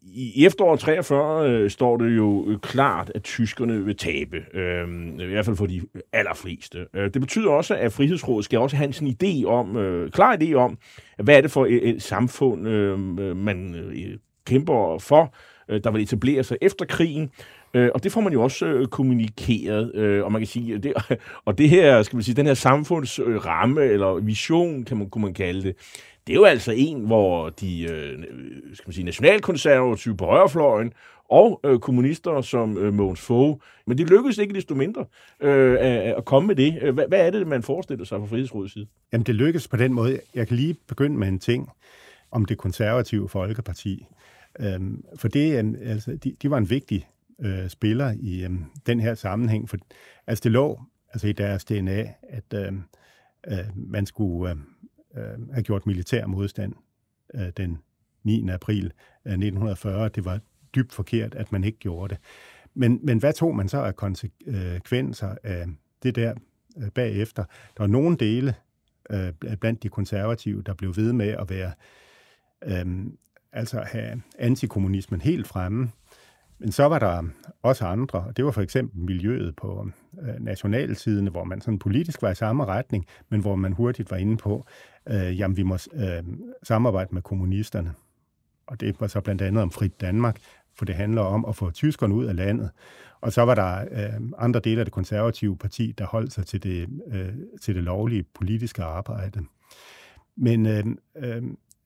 i, efteråret 43 øh, står det jo klart, at tyskerne vil tabe, øh, i hvert fald for de allerfleste. Øh, det betyder også, at Frihedsrådet skal også have en idé om, øh, klar idé om, hvad er det for et, et samfund, øh, man øh, kæmper for, øh, der vil etablere sig efter krigen. Øh, og det får man jo også øh, kommunikeret, øh, og man kan sige, det, [LAUGHS] og det her, skal man sige, den her samfundsramme, øh, eller vision, kan man, kunne man kalde det, det er jo altså en, hvor de øh, skal man sige, nationalkonservative på højrefløjen og øh, kommunister som øh, Mogens Fogh. Men det lykkedes ikke desto mindre øh, at, at komme med det. Hvad, hvad er det, man forestiller sig fra Frihedsrådets side? Jamen, det lykkedes på den måde. Jeg kan lige begynde med en ting om det konservative Folkeparti. Øhm, for det, øhm, altså, de, de var en vigtig øh, spiller i øhm, den her sammenhæng. For, altså, det lå altså, i deres DNA, at øhm, øh, man skulle øh, øh, have gjort militær modstand øh, den 9. april øh, 1940. Det var dybt forkert, at man ikke gjorde det. Men, men hvad tog man så af konsekvenser af det der øh, bagefter? Der var nogle dele øh, blandt de konservative, der blev ved med at være, øh, altså have antikommunismen helt fremme. Men så var der også andre, og det var for eksempel miljøet på øh, nationalsiden, hvor man sådan politisk var i samme retning, men hvor man hurtigt var inde på, øh, jamen vi må øh, samarbejde med kommunisterne. Og det var så blandt andet om Frit Danmark, for det handler om at få tyskerne ud af landet. Og så var der øh, andre dele af det konservative parti, der holdt sig til det, øh, til det lovlige politiske arbejde. Men øh, øh,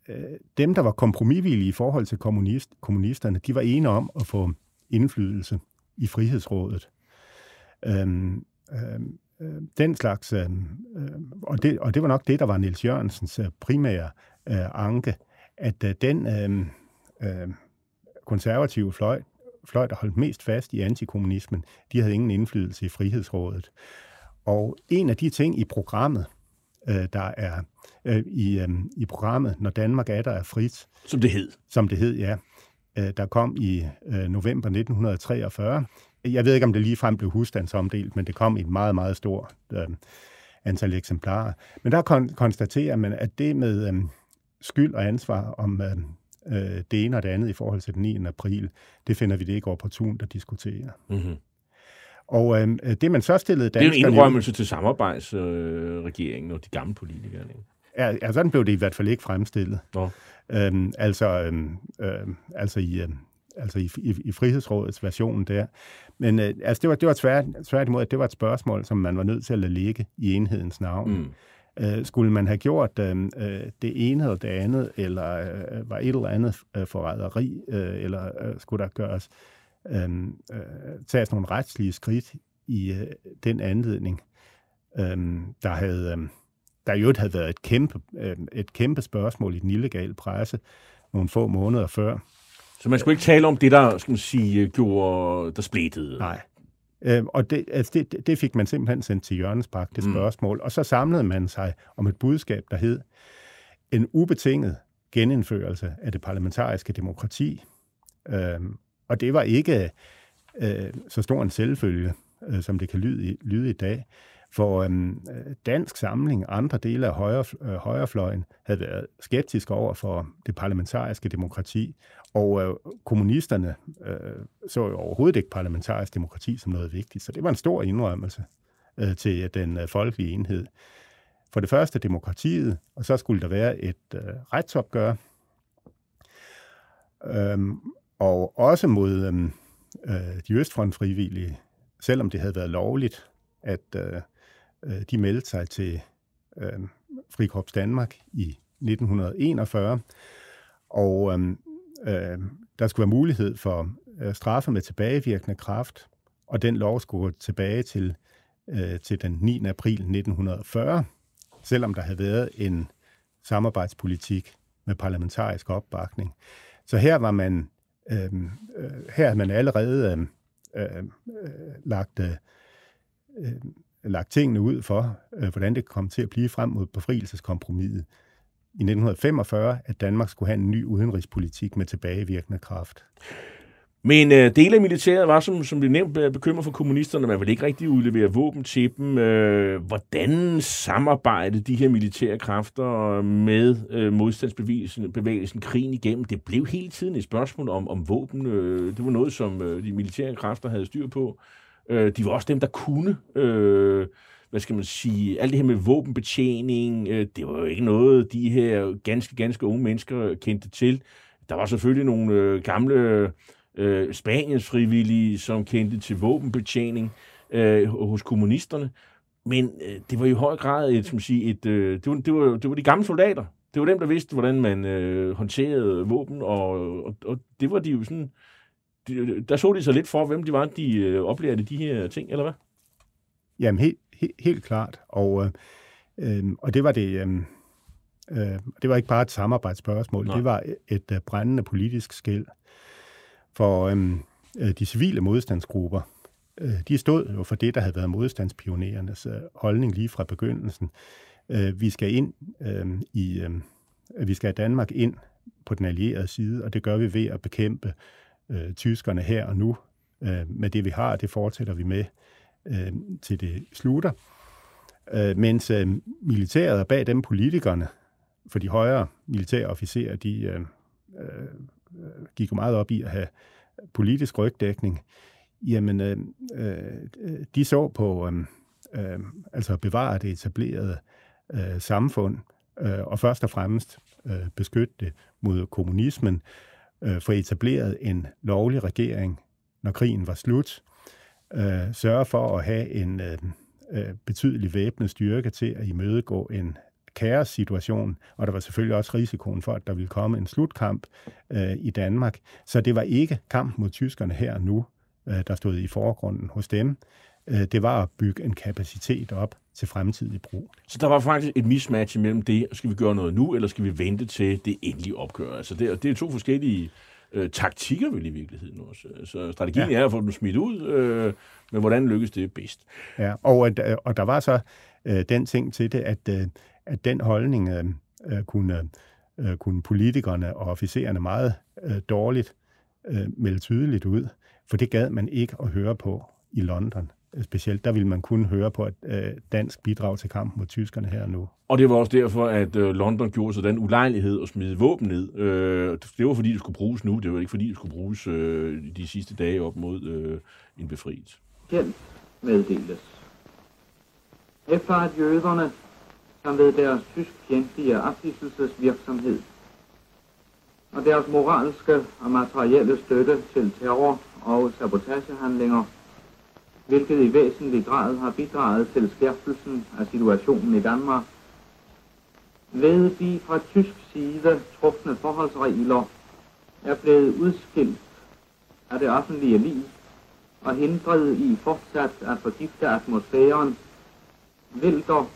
øh dem, der var kompromisvillige i forhold til kommunist, kommunisterne, de var enige om at få indflydelse i Frihedsrådet. Øhm, øhm, den slags, øhm, og, det, og det var nok det, der var Niels Jørgensens primære øh, anke, at øh, den øh, øh, konservative fløj, fløj, der holdt mest fast i antikommunismen, de havde ingen indflydelse i Frihedsrådet. Og en af de ting i programmet, øh, der er øh, i, øh, i programmet, når Danmark er der er frit. Som det hed. Som det hed, ja. Øh, der kom i øh, november 1943. Jeg ved ikke, om det lige frem blev husstandsomdelt, men det kom i et meget, meget stort øh, antal eksemplarer. Men der kon- konstaterer man, at det med øh, skyld og ansvar om øh, øh, det ene og det andet i forhold til den 9. april, det finder vi det ikke opportunt at diskutere. Mm-hmm. Og øh, det, man så stillede danskerne... Det er en indrømmelse til samarbejdsregeringen øh, og de gamle politikere, ikke? Ja, ja, sådan blev det i hvert fald ikke fremstillet. Nå. Øhm, altså, øhm, øhm, altså, i, øhm, altså i, i, i Frihedsrådets version der. Men øh, altså, det var, det var tvært, tværtimod, at det var et spørgsmål, som man var nødt til at lade ligge i enhedens navn. Mm. Øh, skulle man have gjort øhm, øh, det ene eller det andet, eller øh, var et eller andet øh, forræderi, øh, eller øh, skulle der gøres øhm, øh, tages nogle retslige skridt i øh, den anledning, øh, der havde... Øh, der jo havde været et kæmpe, øh, et kæmpe spørgsmål i den illegale presse nogle få måneder før. Så man skulle ikke tale om det, der, skal man sige, gjorde, der splittede? Nej. Øh, og det, altså det, det fik man simpelthen sendt til Jørgens Park, det mm. spørgsmål. Og så samlede man sig om et budskab, der hed en ubetinget genindførelse af det parlamentariske demokrati. Øh, og det var ikke øh, så stor en selvfølge, øh, som det kan lyde, lyde i dag. For øhm, øh, dansk samling, andre dele af højre, øh, højrefløjen, havde været skeptiske over for det parlamentariske demokrati, og øh, kommunisterne øh, så jo overhovedet ikke parlamentarisk demokrati som noget vigtigt. Så det var en stor indrømmelse øh, til den øh, folkelige enhed. For det første demokratiet, og så skulle der være et øh, retsopgør, øhm, og også mod øhm, øh, de østfrontfrivillige, selvom det havde været lovligt, at øh, øh de meldte sig til øh, Frikorps Danmark i 1941, og øh, øh, der skulle være mulighed for øh, straffe med tilbagevirkende kraft, og den lov skulle gå tilbage til, øh, til den 9. april 1940, selvom der havde været en samarbejdspolitik med parlamentarisk opbakning. Så her var man, øh, øh her havde man allerede øh, øh, øh lagt, øh, øh lagt tingene ud for, øh, hvordan det kom til at blive frem mod befrielseskompromiset i 1945, at Danmark skulle have en ny udenrigspolitik med tilbagevirkende kraft. Men øh, dele af militæret var, som, som vi nævnt, øh, bekymret for kommunisterne. Man ville ikke rigtig udlevere våben til dem. Øh, hvordan samarbejdede de her militære kræfter øh, med øh, modstandsbevægelsen bevægelsen, krigen igennem? Det blev hele tiden et spørgsmål om, om våben. Øh, det var noget, som øh, de militære kræfter havde styr på. Øh, Øh, de var også dem, der kunne... Øh, hvad skal man sige, alt det her med våbenbetjening, øh, det var jo ikke noget, de her ganske, ganske unge mennesker kendte til. Der var selvfølgelig nogle øh, gamle øh, Spaniens frivillige, som kendte til våbenbetjening øh, hos kommunisterne. Men øh, det var i høj grad et, som sige, et, øh, det, var, det, var, det var de gamle soldater. Det var dem, der vidste, hvordan man øh, håndterede våben, og, og, og det var de jo sådan... De, der så de så lidt for, hvem de var, de øh, oplevede de her ting, eller hvad? Jamen, helt, helt, helt klart. Og, øh, øh, og det var det... Øh, øh, det var ikke bare et samarbejdsspørgsmål, Nej. det var et, øh, brændende politisk skæld. For øhm, øh, de civile modstandsgrupper, øh, de stod jo for det, der havde været modstandspionerernes øh, holdning lige fra begyndelsen. Øh, vi skal ind øh, i, øh, vi skal have Danmark ind på den allierede side, og det gør vi ved at bekæmpe øh, tyskerne her og nu. Øh, med det vi har, det fortsætter vi med øh, til det slutter. Øh, mens øh, militæret er bag dem politikerne, for de højere militære officerer, de øh, øh, gik jo meget op i at have politisk rygdækning, jamen øh, øh, de så på øh, øh, altså at bevare det etablerede øh, samfund, øh, og først og fremmest øh, beskytte det mod kommunismen, øh, Øh, få etableret en lovlig regering, når krigen var slut, øh, sørge for at have en øh, øh betydelig væbnet styrke til at imødegå en kaos-situation, og der var selvfølgelig også risikoen for, at der ville komme en slutkamp øh, i Danmark. Så det var ikke kamp mod tyskerne her og nu, øh, der stod i forgrunden hos dem. Øh, det var at bygge en kapacitet op til fremtidig brug. Så der var faktisk et mismatch mellem det, skal vi gøre noget nu, eller skal vi vente til det endelige opgør? Altså det, det er to forskellige øh, taktikker vel i virkeligheden også. Så strategien ja. er at få dem smidt ud, øh, men hvordan lykkes det bedst? Ja, og, og der var så øh, den ting til det, at øh, at den holdning øh, øh, kunne, øh, kunne politikerne og officererne meget øh, dårligt øh, melde tydeligt ud, for det gad man ikke at høre på i London. Specielt der ville man kun høre på et øh, dansk bidrag til kampen mod tyskerne her nu. Og det var også derfor, at øh, London gjorde sig den ulejlighed at smide våben ned. Øh, det var fordi, det skulle bruges nu. Det var ikke fordi, det skulle bruges øh, de sidste dage op mod øh, en befrielse. Kendt meddeles. Efter at jøderne som ved deres tysk fjendtlige ophidselsesvirksomhed og deres moralske og materielle støtte til terror og sabotagehandlinger, hvilket i væsentlig grad har bidraget til skærpelsen af situationen i Danmark, ved de fra tysk side trufne forholdsregler er blevet udskilt af det offentlige liv og hindret i fortsat at forgifte atmosfæren, vælter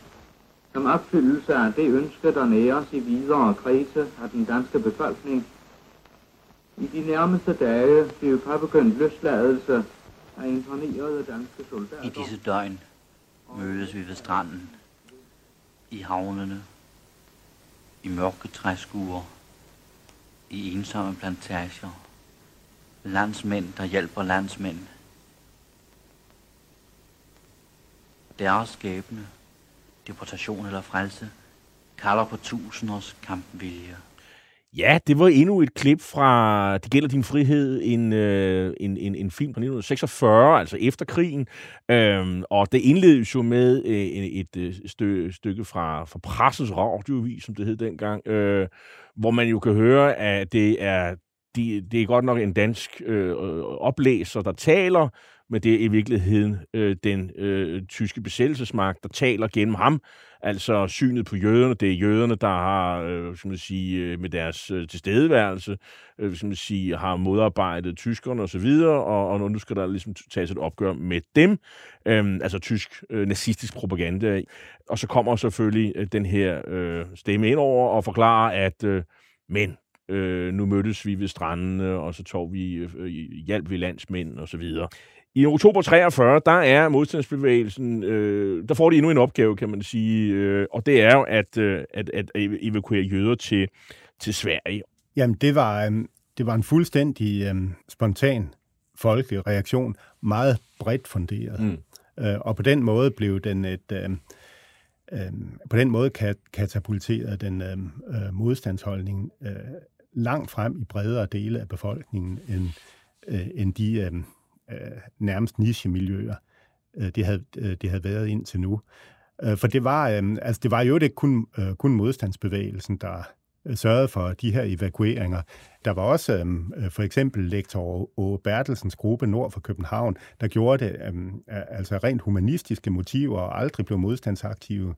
som opfyldelse af det ønske, der næres i videre kredse af den danske befolkning. I de nærmeste dage bliver påbegyndt løsladelse i disse døgn mødes vi ved stranden, i havnene, i mørke træskuer, i ensomme plantager, landsmænd, der hjælper landsmænd. deres skæbne, deportation eller frelse, kalder på tusinders kampvilje. Ja, det var endnu et klip fra Det gælder din frihed, en, øh, en, en, en film fra 1946, altså efter krigen. Øhm, og det indledes jo med øh, et, et stø, stykke fra, fra Pressens radiovis, som det hed dengang, øh, hvor man jo kan høre, at det er, de, det er godt nok en dansk øh, oplæser, der taler, men det er i virkeligheden øh, den øh, tyske besættelsesmagt, der taler gennem ham. Altså synet på jøderne, det er jøderne, der har, øh, skal man sige, øh, med deres øh, tilstedeværelse, øh, skal man sige, har modarbejdet tyskerne osv., og, og nu skal der ligesom tages et opgør med dem, øh, altså tysk øh, nazistisk propaganda. Og så kommer selvfølgelig øh, den her øh, stemme ind over og forklarer, at øh, men øh, nu mødtes vi ved strandene, og så tog vi øh, hjælp ved landsmænd og så videre. I oktober 43, der er modstandsbevægelsen, øh, der får de endnu en opgave, kan man sige, øh, og det er jo at, øh, at, at evakuere jøder til, til Sverige. Jamen, det var, øh, det var en fuldstændig øh, spontan folkelig reaktion, meget bredt funderet. Mm. Øh, og på den måde blev den et... Øh, øh, på den måde katapulterede den øh, øh, modstandsholdning øh, langt frem i bredere dele af befolkningen end, øh, end de øh, øh, nærmest niche-miljøer, øh, det, havde, øh, det havde været indtil nu. Øh, for det var, øh, altså det var jo ikke kun, øh, kun modstandsbevægelsen, der øh, sørgede for de her evakueringer. Der var også øh, øh for eksempel lektor Åge Bertelsens gruppe nord for København, der gjorde det øh, altså rent humanistiske motiver og aldrig blev modstandsaktive.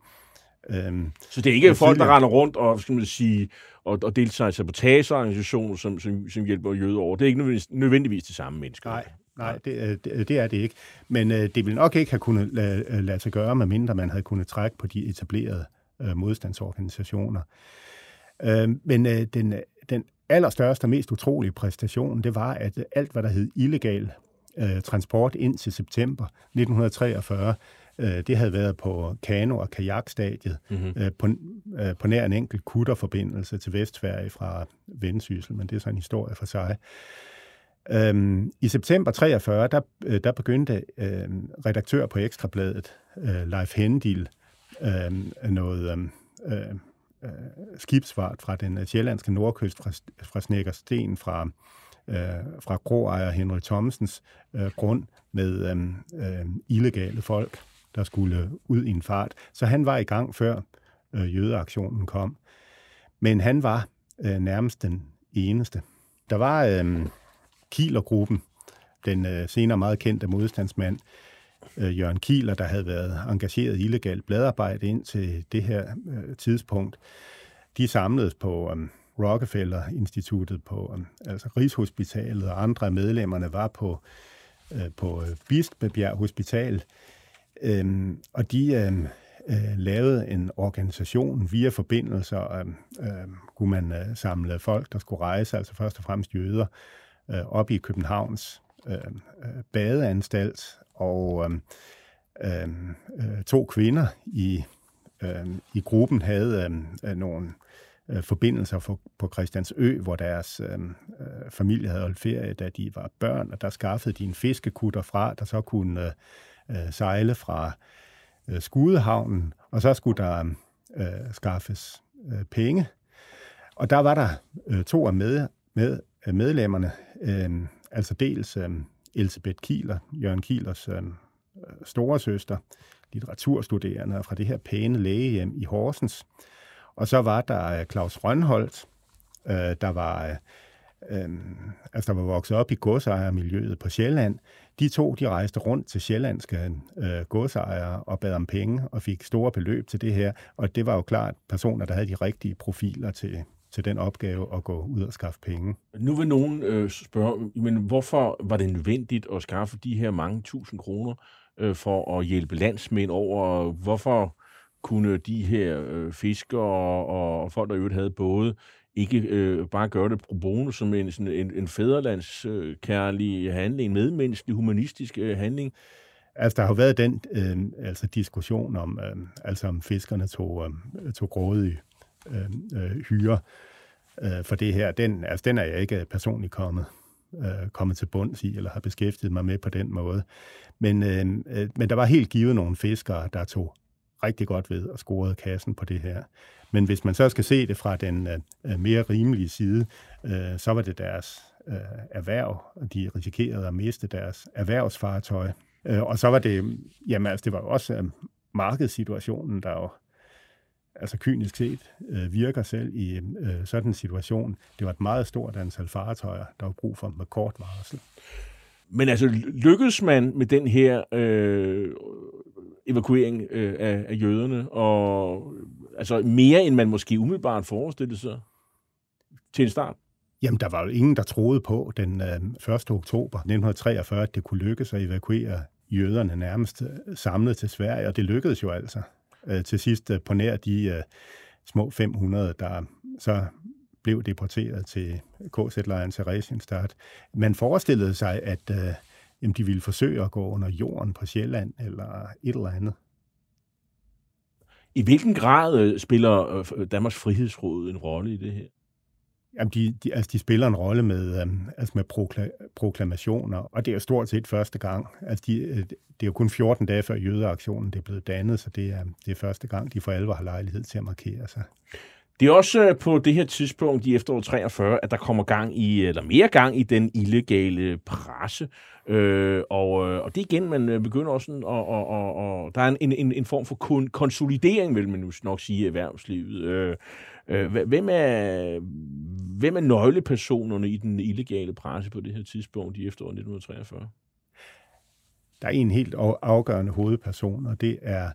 Øhm, så det er ikke folk, der render rundt og, skal man sige, og, og deltager i sabotageorganisationer, som, som, som hjælper jøder over. Det er ikke nødvendigvis, nødvendigvis de samme mennesker. Nej, Nej, det, det, det er det ikke. Men øh, det vil nok ikke have kunnet lade, øh, lade sig gøre, medmindre man havde kunnet trække på de etablerede øh, modstandsorganisationer. Øh, men øh, den, den allerstørste og mest utrolige præstation, det var, at alt, hvad der hed illegal øh, transport ind til september 1943, øh, det havde været på kano- og kajakstadiet, mm-hmm. øh, på, øh, på nær en enkelt kutterforbindelse til Vestfærige fra Vendsyssel, men det er så en historie for sig. Øhm, I september 43, der, øh, der begyndte øhm, redaktør på Ekstrabladet, øh, Leif Hendil, øhm, noget øhm, øh, øh, skibsfart fra den øh, sjællandske nordkyst, fra, fra Snækkersten, fra, øh, fra groejer Henry Thomsens øh, grund med øh, øh, illegale folk, der skulle ud i en fart. Så han var i gang før øh, jødeaktionen kom. Men han var øh, nærmest den eneste. Der var... Øh, Kielergruppen, den øh, senere meget kendte modstandsmand, øh, Jørgen Kieler, der havde været engageret i illegalt bladarbejde ind til det her øh, tidspunkt. De samledes på øh, Rockefeller-instituttet, på øh, altså Rigshospitalet, og andre af medlemmerne var på, øh, på øh, Bispebjerg Hospital. Øhm, og de øh, lavede en organisation via forbindelser. Øh, øh, kunne man øh, samle folk, der skulle rejse, altså først og fremmest jøder, øh, op i Københavns øh, øh badeanstalt, og øh, øh, øh, to kvinder i, øh, i gruppen havde øh, øh nogle øh, forbindelser for, på Christiansø, hvor deres øh, familie havde holdt ferie, da de var børn, og der skaffede de en fiskekutter fra, der så kunne øh, sejle fra øh, Skudehavnen, og så skulle der øh, skaffes øh, penge. Og der var der øh, to af med, med, medlemmerne, øh, altså dels øh, Elisabeth Kieler, Jørgen Kielers øh, store søster, litteraturstuderende fra det her pæne lægehjem i Horsens. Og så var der øh, Claus Rønholdt, øh, der var øh, øhm, altså der var vokset op i godsejermiljøet på Sjælland. De to, de rejste rundt til sjællandske øh, godsejere og bad om penge og fik store beløb til det her. Og det var jo klart personer, der havde de rigtige profiler til, til den opgave at gå ud og skaffe penge. Nu vil nogen øh, spørge, men hvorfor var det nødvendigt at skaffe de her mange tusind kroner øh, for at hjælpe landsmænd over? Hvorfor kunne de her øh, fiskere og, og folk, der jo havde både, ikke øh, bare gøre det pro bono som en, sådan en, en fæderlandskærlig øh, handling, en medmenneskelig, humanistisk øh, handling? Altså, der har været den øh, altså diskussion om, øh, altså om fiskerne tog, øh, tog grådige øh, øh, hyre øh, for det her, den, altså, den er jeg ikke personligt kommet øh, kommet til bunds i, eller har beskæftiget mig med på den måde. Men, øh, øh, men der var helt givet nogle fiskere, der tog rigtig godt ved og scorede kassen på det her. Men hvis man så skal se det fra den øh, mere rimelige side, øh, så var det deres øh, erhverv, og de risikerede at miste deres erhvervsfartøj. Øh, og så var det, jamen altså, det var også øh, markedssituationen, der jo altså kynisk set, øh, virker selv i øh, sådan en situation. Det var et meget stort antal fartøjer, der var brug for med kort varsel. Men altså, lykkedes man med den her øh, evakuering øh, af, af jøderne, og altså mere end man måske umiddelbart forestillede sig til en start? Jamen, der var jo ingen, der troede på den øh, 1. oktober 1943, at det kunne lykkes at evakuere jøderne nærmest øh, samlet til Sverige, og det lykkedes jo altså øh, til sidst øh, på nær de øh, små 500, der så blev deporteret til KZ-lejren Theresienstadt. Man forestillede sig, at øh, jamen, de ville forsøge at gå under jorden på Sjælland eller et eller andet. I hvilken grad øh, spiller øh, Danmarks Frihedsråd en rolle i det her? Jamen, de, de, altså, de spiller en rolle med, øhm, altså med prokla- proklamationer, og det er jo stort set første gang. Altså, de, øh, det er jo kun 14 dage før jødeaktionen det er blevet dannet, så det er, det er første gang, de for alvor har lejlighed til at markere sig. Det er også øh, på det her tidspunkt i efteråret 43, at der kommer gang i, øh, eller mere gang i den illegale presse. Øh, og, øh, og det igen, man begynder også sådan, og, og, og, og der er en, en, en form for konsolidering, vil man nu nok sige, i erhvervslivet. Øh, øh, hvem, er, hvem er nøglepersonerne i den illegale presse på det her tidspunkt i efteråret 1943? Der er en helt afgørende hovedperson, og det er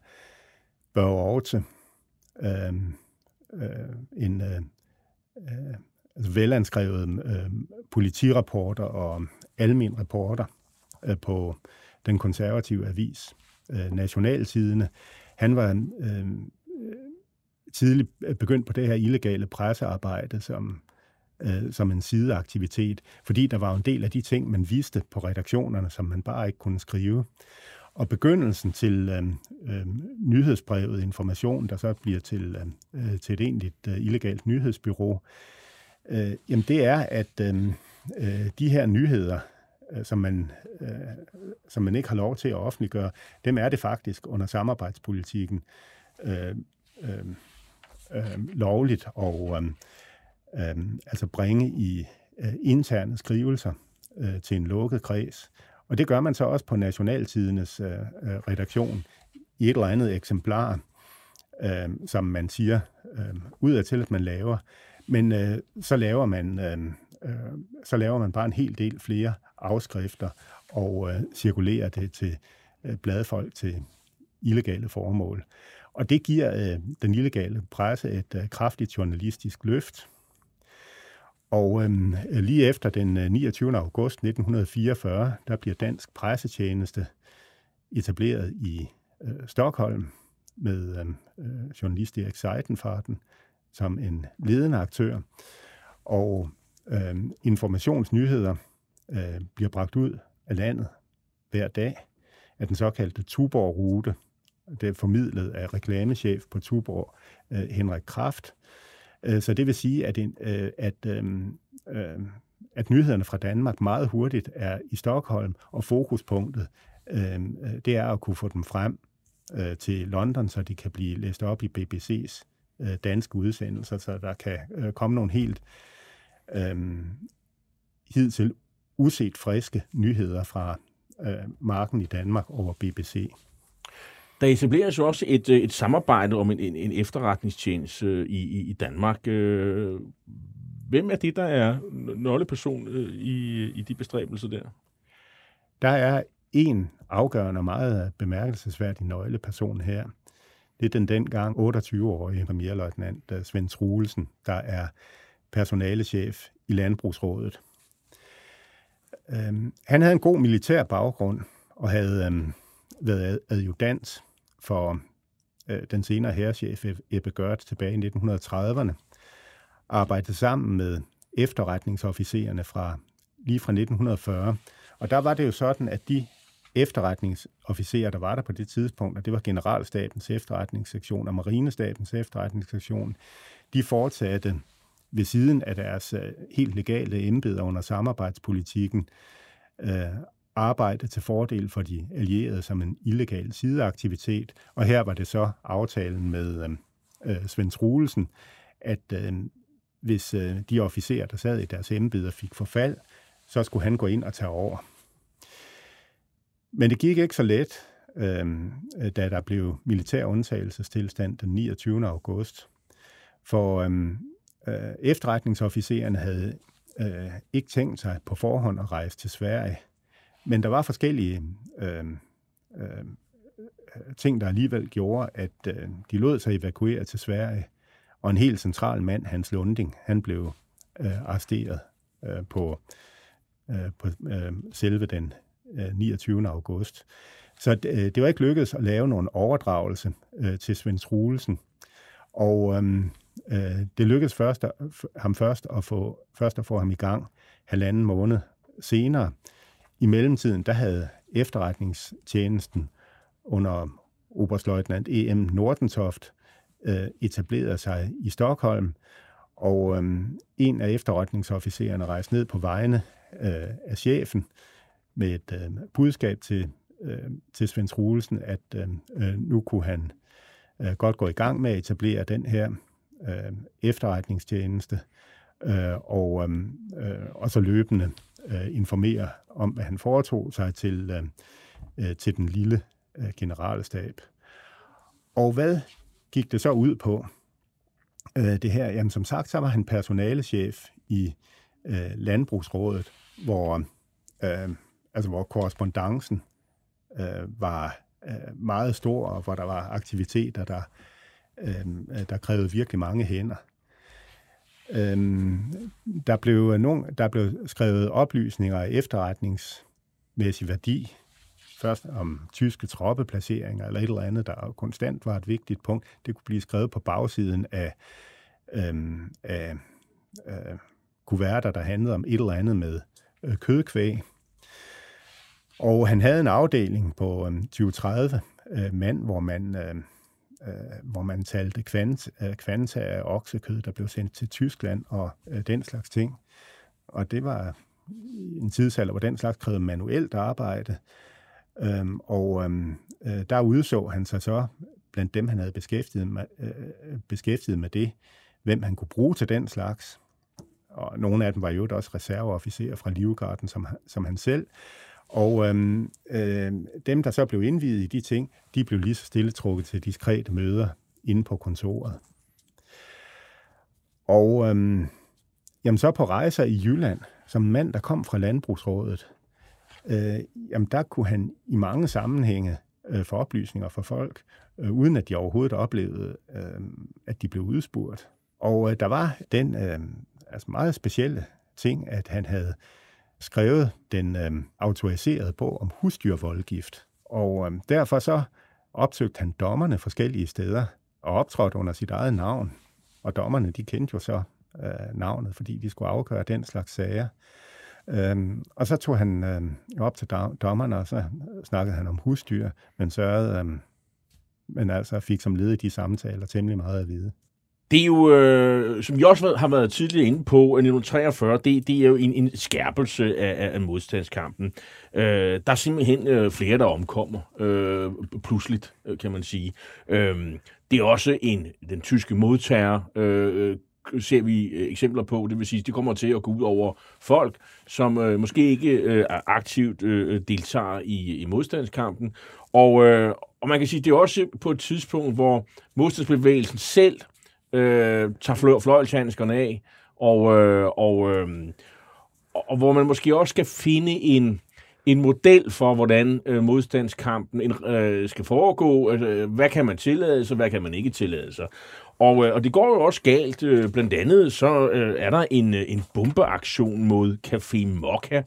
Børge Aarhus. Øhm, øh, en øh, øh, altså velanskrevet øh, politirapporter og almen rapporter øh, på den konservative avis, øh, Nationaltidene. Han var øh, tidligt øh, begyndt på det her illegale pressearbejde som, øh, som en sideaktivitet, fordi der var en del af de ting, man viste på redaktionerne, som man bare ikke kunne skrive. Og begyndelsen til øh, øh, nyhedsbrevet Information, der så bliver til, øhm, øh, til et egentligt øh, illegalt nyhedsbyrå, øh, jamen det er, at øhm, øh, de her nyheder, øh, som, man, øh, som man ikke har lov til at offentliggøre, dem er det faktisk under samarbejdspolitikken øh, øh, øh, lovligt og øh, øh, altså bringe i øh, interne skrivelser øh, til en lukket kreds. Og det gør man så også på Nationaltidenes øh, øh, redaktion i et eller andet eksemplar, øh, som man siger øh, ud af til, at man laver. Men øh, så laver man øh, øh, så laver man bare en hel del flere afskrifter og øh, cirkulerer det til øh, bladfolk til illegale formål. Og det giver øh, den illegale presse et øh, kraftigt journalistisk løft. Og øh, lige efter den øh, 29. August 1944, der bliver Dansk Pressetjeneste etableret i øh, Stockholm med øh, øh, journalist Erik Seidenfarten som en ledende aktør. Og øh, informationsnyheder øh, bliver bragt ud af landet hver dag af den såkaldte Tuborg-rute. Det er formidlet af reklamechef på Tuborg, øh, Henrik Kraft, Øh, Øh, så det vil sige, at, en, øh, at, øh, at nyhederne fra Danmark meget hurtigt er i Stockholm, og fokuspunktet det er at kunne få dem frem til London, så de kan blive læst op i BBC's danske udsendelser, så der kan komme nogle helt øh, hidtil uset friske nyheder fra øh, marken i Danmark over BBC. Der etableres jo også et, øh, et samarbejde om en, en, en efterretningstjeneste øh, i, i, i Danmark. Øh, hvem er det, der er nøgleperson i, i de bestræbelser der? Der er en afgørende og meget bemærkelsesværdig nøgleperson her. Det er den dengang 28-årige premierløjtnant Svend Truelsen, der er personalechef i Landbrugsrådet. Øhm, han havde en god militær baggrund og havde øhm, været adjudant for øh, den senere herreschef e-, Ebbe Gørt tilbage i 1930'erne, arbejdet sammen med efterretningsofficererne fra lige fra 1940. Og der var det jo sådan, at de efterretningsofficerer, der var der på det tidspunkt, og det var Generalstabens efterretningssektion og Marinestabens efterretningssektion, de fortsatte ved siden af deres øh, helt legale embeder under samarbejdspolitikken øh, arbejde til fordel for de allierede som en illegal sideaktivitet. Og her var det så aftalen med øhm, øh, Svend Truelsen, at øh, hvis øh, de officerer, der sad i deres embeder, fik forfald, så skulle han gå ind og tage over. Men det gik ikke så let, øh, da der blev militær undtagelsestilstand den 29. august. For øh, øh, efterretningsofficererne havde øh, ikke tænkt sig på forhånd at rejse til Sverige. Men der var forskellige øh, øh, ting, der alligevel gjorde, at øh, de lod sig evakuere til Sverige. Og en helt central mand, Hans Lunding, han blev øh, arresteret øh, på, øh, på øh, selve den øh, 29. august. Så øh, det var ikke lykkedes at lave nogen overdragelse øh, til Svend Truelsen. Og øhm, øh, det lykkedes først at, ham først at, få, først at få ham i gang halvanden måned senere. I mellemtiden, der havde efterretningstjenesten under oberstløjtnant E.M. Nordentoft øh, etableret sig i Stockholm, og øhm, en af efterretningsofficererne rejste ned på vegne øh, af chefen med et øh, budskab til øh, til Svend Truelsen, at øh, øh, nu kunne han øh, godt gå i gang med at etablere den her øh, efterretningstjeneste, øh, og, øhm, øh og så løbende øh, informere om, hvad han foretog sig til, øh, øh, til den lille øh, generalstab. Og hvad gik det så ud på? Øh, det her, jamen som sagt, så var han personalechef i øh, Landbrugsrådet, hvor, øh, altså hvor korrespondancen øh, var øh, meget stor, og hvor der var aktiviteter, der, øh, der krævede virkelig mange hænder. Øhm, der, blev nogle, der blev skrevet oplysninger af efterretningsmæssig værdi, først om tyske troppeplaceringer eller et eller andet, der konstant var et vigtigt punkt. Det kunne blive skrevet på bagsiden af, øhm, af øh, kuverter, der handlede om et eller andet med øh, kødkvæg. Og han havde en afdeling på øh, 20-30 øh, mand, hvor man, øh, øh, hvor man talte kvant, øh, kvanta af oksekød, der blev sendt til Tyskland og øh, den slags ting. Og det var en tidsalder, hvor den slags krævede manuelt arbejde. Øhm, og øhm, øh, der udså han sig så blandt dem, han havde beskæftiget med, øh, øh beskæftiget med det, hvem han kunne bruge til den slags. Og nogle af dem var jo også reserveofficerer fra Livgarden, som, som han selv. Og øhm, øh, dem, der så blev indvidet i de ting, de blev lige så stille trukket til diskrete møder inde på kontoret. Og øhm, jamen så på rejser i Jylland, som mand, der kom fra Landbrugsrådet, øh, jamen der kunne han i mange sammenhænge øh, for oplysninger for folk, øh, uden at de overhovedet oplevede, øh, at de blev udspurgt. Og øh, der var den øh, altså meget specielle ting, at han havde skrevet den øh, autoriserede bog om husdyrvoldgift. Og øh, derfor så opsøgte han dommerne forskellige steder og optrådte under sit eget navn. Og dommerne, de kendte jo så øh, navnet, fordi de skulle afgøre den slags sager. Øhm, og så tog han øh, op til dommerne, og så snakkede han om husdyr, men sørgede, øh, men altså fik som led i de samtaler temmelig meget at vide. Det er jo, øh, som jeg også har været tidligere inde på, 1943, det, det er jo en, en skærpelse af, af modstandskampen. Øh, der er simpelthen øh, flere, der omkommer øh, pludseligt, øh, kan man sige. Øh, det er også en den tyske modtager, øh, ser vi øh, eksempler på. Det vil sige, det kommer til at gå ud over folk, som øh, måske ikke øh, aktivt øh, deltager i, i modstandskampen. Og, øh, og man kan sige, det er også på et tidspunkt, hvor modstandsbevægelsen selv øh, tager flø- fløjlshandskerne af, og, øh, og, øh, og hvor man måske også skal finde en, en model for, hvordan øh, modstandskampen øh, skal foregå. Øh, hvad kan man tillade sig, hvad kan man ikke tillade sig. Og, øh, og det går jo også galt. Øh, blandt andet så øh, er der en, øh, en bombeaktion mod Café Mokka.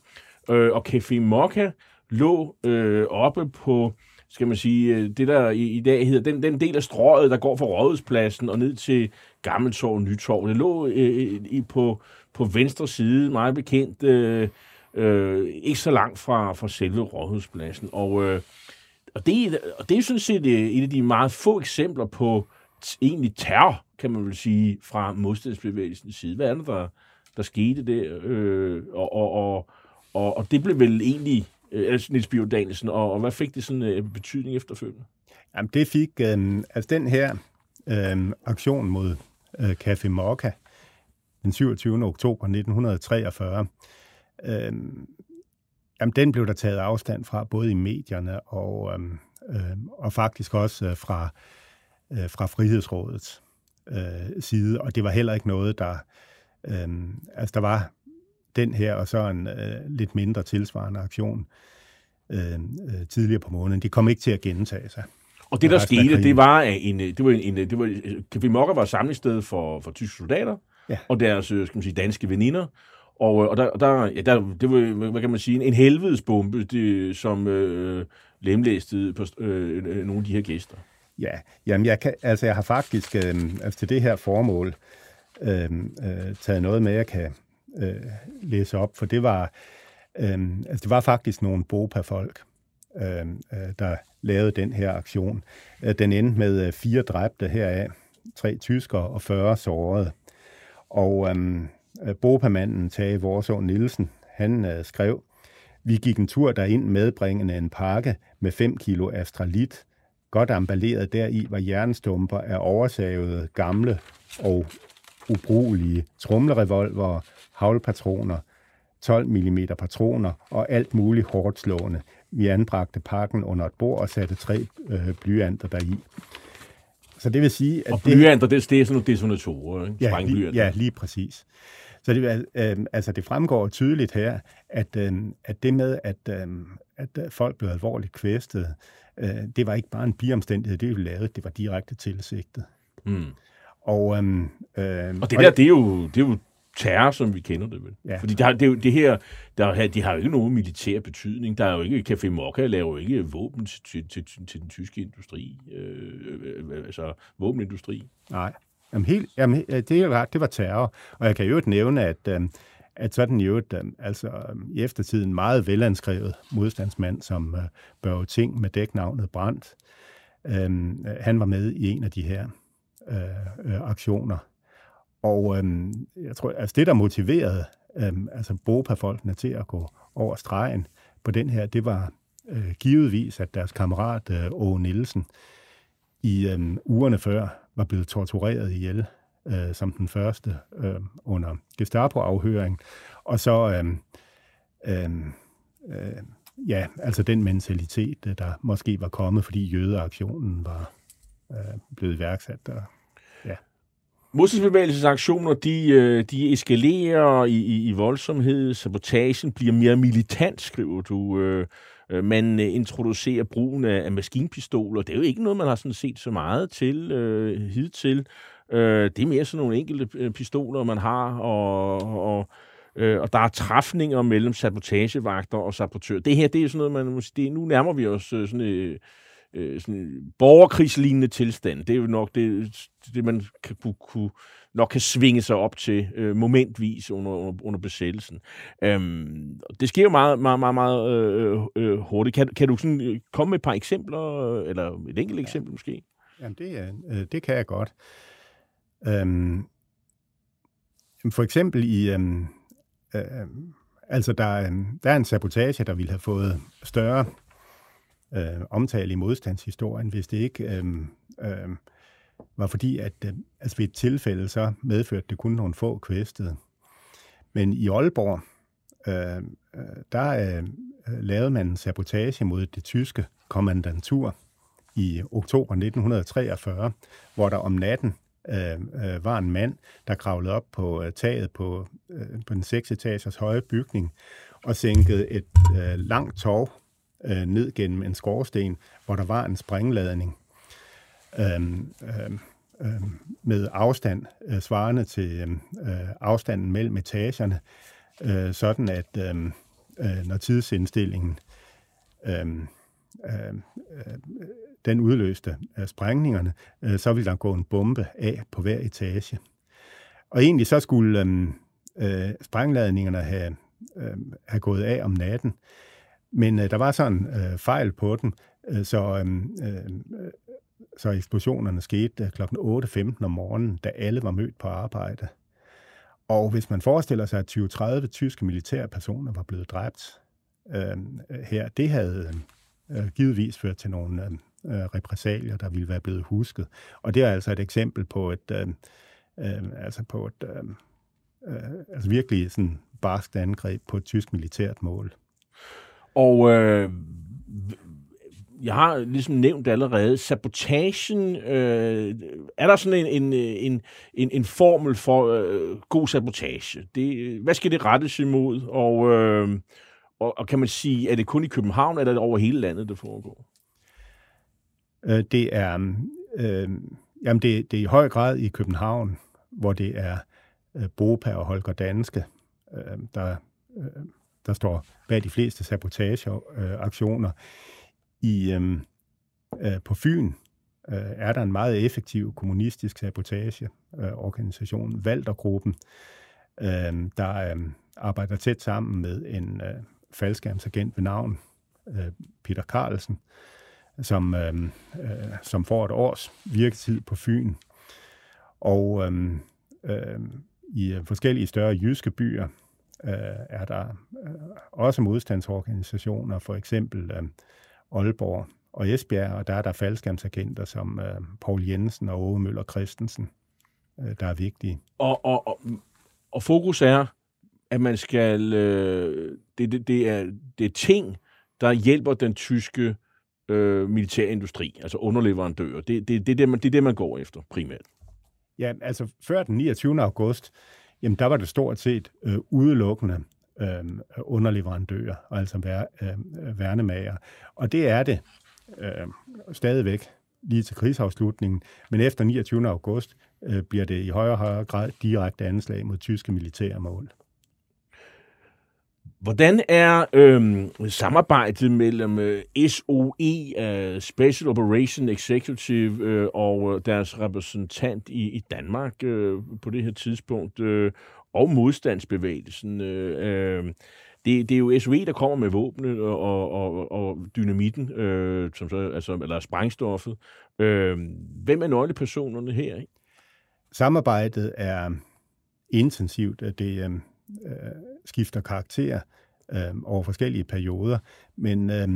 Øh, og Café Mokka lå øh, oppe på skal man sige, øh, det der i, i dag hedder, den, den del af strøget, der går fra Rådhuspladsen og ned til Gammeltorv og Nytorv, det lå øh, øh, i, på, på venstre side, meget bekendt, øh, øh, ikke så langt fra, fra selve Rådhuspladsen. Og, øh, og, det, og det er sådan set øh, et af de meget få eksempler på egentlig terror, kan man vel sige, fra modstandsbevægelsens side. Hvad er det, der, der skete der? Øh, og, og, og, og, og det blev vel egentlig øh, altså Niels Bio Danielsen, og, og hvad fik det sådan øh, betydning efterfølgende? Jamen, det fik, øh, altså den her øh, aktion mod øh, Café Mokka den 27. oktober 1943, øh, jamen, den blev der taget afstand fra, både i medierne og, øh, øh, og faktisk også øh, fra, øh, fra Frihedsrådets øh, side, og det var heller ikke noget, der... Øh, altså, der var den her, og så en øh, lidt mindre tilsvarende aktion øh, øh, tidligere på måneden. De kom ikke til at gentage sig. Og det, der skete, det var en, det var en, det var, Café Mokka var samlingssted for, for tyske soldater, ja. og deres, øh, skal man sige, danske veninder. Og, og der, der, ja, der, det var, hvad kan man sige, en helvedesbombe, det, som øh, lemlæstede på øh, nogle af de her gæster. Ja, jamen jeg, kan, altså jeg har faktisk øh, altså til det her formål øh, øh, taget noget med, jeg kan øh, læse op, for det var, øh, altså det var faktisk nogle Bopa-folk, øh, øh der lavede den her aktion. Øh, den endte med øh, fire dræbte heraf, tre tyskere og 40 sårede. Og øh, Bopa-manden Tage Vorså Nielsen, han øh, skrev, vi gik en tur derind medbringende en pakke med 5 kilo astralit. Godt emballeret deri var jernstumper af oversavede, gamle og ubrugelige trumlerevolver, havlpatroner, 12 mm patroner og alt muligt hårdt slående. Vi anbragte pakken under et bord og satte tre øh, blyanter deri. Så det vil sige, at... Og blyanter, det, det er sådan nogle detonatorer, ikke? Ja, lige, ja, lige præcis. Så det, øh, altså det fremgår tydeligt her, at, øh, at det med, at, øh, at folk blev alvorligt kvæstet, øh, det var ikke bare en biomstændighed, det vi lavede, det var direkte tilsigtet. Mm. Og, øhm, øh, og det der, det er jo, det er jo terror, som vi kender det vel. Ja. Fordi der, det, det her, der, de har jo ikke nogen militær betydning. Der er jo ikke, Café Mokka laver jo ikke våben til, til, til, til den tyske industri, øh, øh, altså våbenindustri. Nej, jamen, helt, jamen, det, er, det var terror. Og jeg kan jo ikke nævne, at, øh, at sådan jo et, øh, altså i eftertiden meget velanskrevet modstandsmand, som øh, Børge Ting med dæknavnet Brandt, øh, han var med i en af de her øh, øh, aktioner. Og øhm, jeg tror, altså det, der motiverede øhm, altså Bopa-folkene til at gå over stregen på den her, det var øh, givetvis, at deres kammerat øh, Åge Nielsen i øhm, ugerne før var blevet tortureret ihjel øh, som den første øh, under Gestapo-afhøring. Og så, øh, øh, øh, ja, altså den mentalitet, øh, der måske var kommet, fordi jødeaktionen var øh, blevet iværksat der Modstandsbevægelsens aktioner, de, øh, de eskalerer i, i, i voldsomhed. Sabotagen bliver mere militant, skriver du. Øh, øh, man introducerer brugen af, af maskinpistoler. Det er jo ikke noget, man har sådan set så meget til øh, hidtil. Øh, det er mere sådan nogle enkelte pistoler, man har, og, og, øh, og der er træfninger mellem sabotagevagter og sabotører. Det her, det er sådan noget, man må sige, nu nærmer vi os sådan... Øh, øh, sådan borgerkrigslignende tilstand. Det er jo nok det, det man kan, kunne, kunne, nok kan svinge sig op til øh, momentvis under, under, under besættelsen. Øhm, det sker jo meget, meget, meget, meget øh, øh, hurtigt. Kan, kan du sådan øh, komme med et par eksempler, eller et enkelt ja. eksempel måske? Jamen, det, øh, det kan jeg godt. Øhm, for eksempel i... Øhm, øh, altså, der, øh, der er en sabotage, der ville have fået større øh, omtale i modstandshistorien, hvis det ikke øh, øh, var fordi, at øh, altså ved et tilfælde så medførte det kun nogle få kvæstede. Men i Aalborg, øh, øh, der øh, lavede man en sabotage mod det tyske kommandantur i oktober 1943, hvor der om natten øh, øh, var en mand, der kravlede op på øh, taget på, øh, på den seks etagers høje bygning og sænkede et øh, langt tov øh, ned gennem en skorsten, hvor der var en springladning øhm, øhm, øhm, med afstand øh, svarende til øhm, øh, afstanden mellem etagerne, øh, sådan at øh, øh, når tidsindstillingen øh, øh, den udløste af sprængningerne, øh, så ville der gå en bombe af på hver etage. Og egentlig så skulle øh, øh, sprængladningerne have, øh, have gået af om natten, men øh, der var sådan øh, fejl på den, øh, så, øh, øh, så eksplosionerne skete øh, kl. 8.15 om morgenen, da alle var mødt på arbejde. Og hvis man forestiller sig, at 20-30 tyske militære personer var blevet dræbt øhm, øh, her, det havde øh, givetvis ført til nogle øh, øh, repressalier, der ville være blevet husket. Og det er altså et eksempel på et, øh, øh, altså på et øh, øh, altså virkelig sådan barskt angreb på et tysk militært mål. Og øh, jeg har ligesom nævnt allerede, sabotagen, øh, er der sådan en, en, en, en, en formel for øh, god sabotage? Det, hvad skal det rettes imod? Og, øh, og, og kan man sige, er det kun i København, eller er det over hele landet, det foregår? Øh, det er, øh, jamen det, det er i høj grad i København, hvor det er øh, Bopa og Holger Danske, øh, der, øh, der står bag de fleste sabotageaktioner. Øh, i, øh, øh, på Fyn øh, er der en meget effektiv kommunistisk sabotageorganisation, øh, Valdergruppen, øh, der øh, arbejder tæt sammen med en øh, faldskærmsagent ved navn øh, Peter Carlsen, som, øh, øh, som får et års virketid på Fyn. Og øhm, øhm, øh, øh, i forskellige større jyske byer øh, er der øh, også modstandsorganisationer, for eksempel øh, Aalborg og Esbjerg, og der er der faldskærmsagenter som øh, Paul Jensen og Ove Møller Christensen, øh, der er vigtige. Og, og, og, og fokus er, at man skal... Øh, det, det, det, er, det er ting, der hjælper den tyske øh, militærindustri, altså underleverandører. Det, det, det, er det, man, det er det, man går efter primært. Ja, altså før den 29. august, jamen der var det stort set øh, udelukkende øh, underleverandører, altså vær, øh, værnemager. Og det er det øh, stadigvæk lige til krigsafslutningen, men efter 29. august øh, bliver det i højere og højere grad direkte anslag mod tyske militære mål. Hvordan er øh, samarbejdet mellem øh, SOE, øh, Special Operation Executive, øh, og øh, deres repræsentant i, i Danmark øh, på det her tidspunkt, øh, og modstandsbevægelsen. Øh, øh, det, det er jo SOE, der kommer med våbnet og, og, og dynamitten, øh, som så, altså, eller sprængstoffet. Øh, hvem er nøglepersonerne her? Ikke? Samarbejdet er intensivt, det øh, skifter karakter øh, over forskellige perioder, men øh,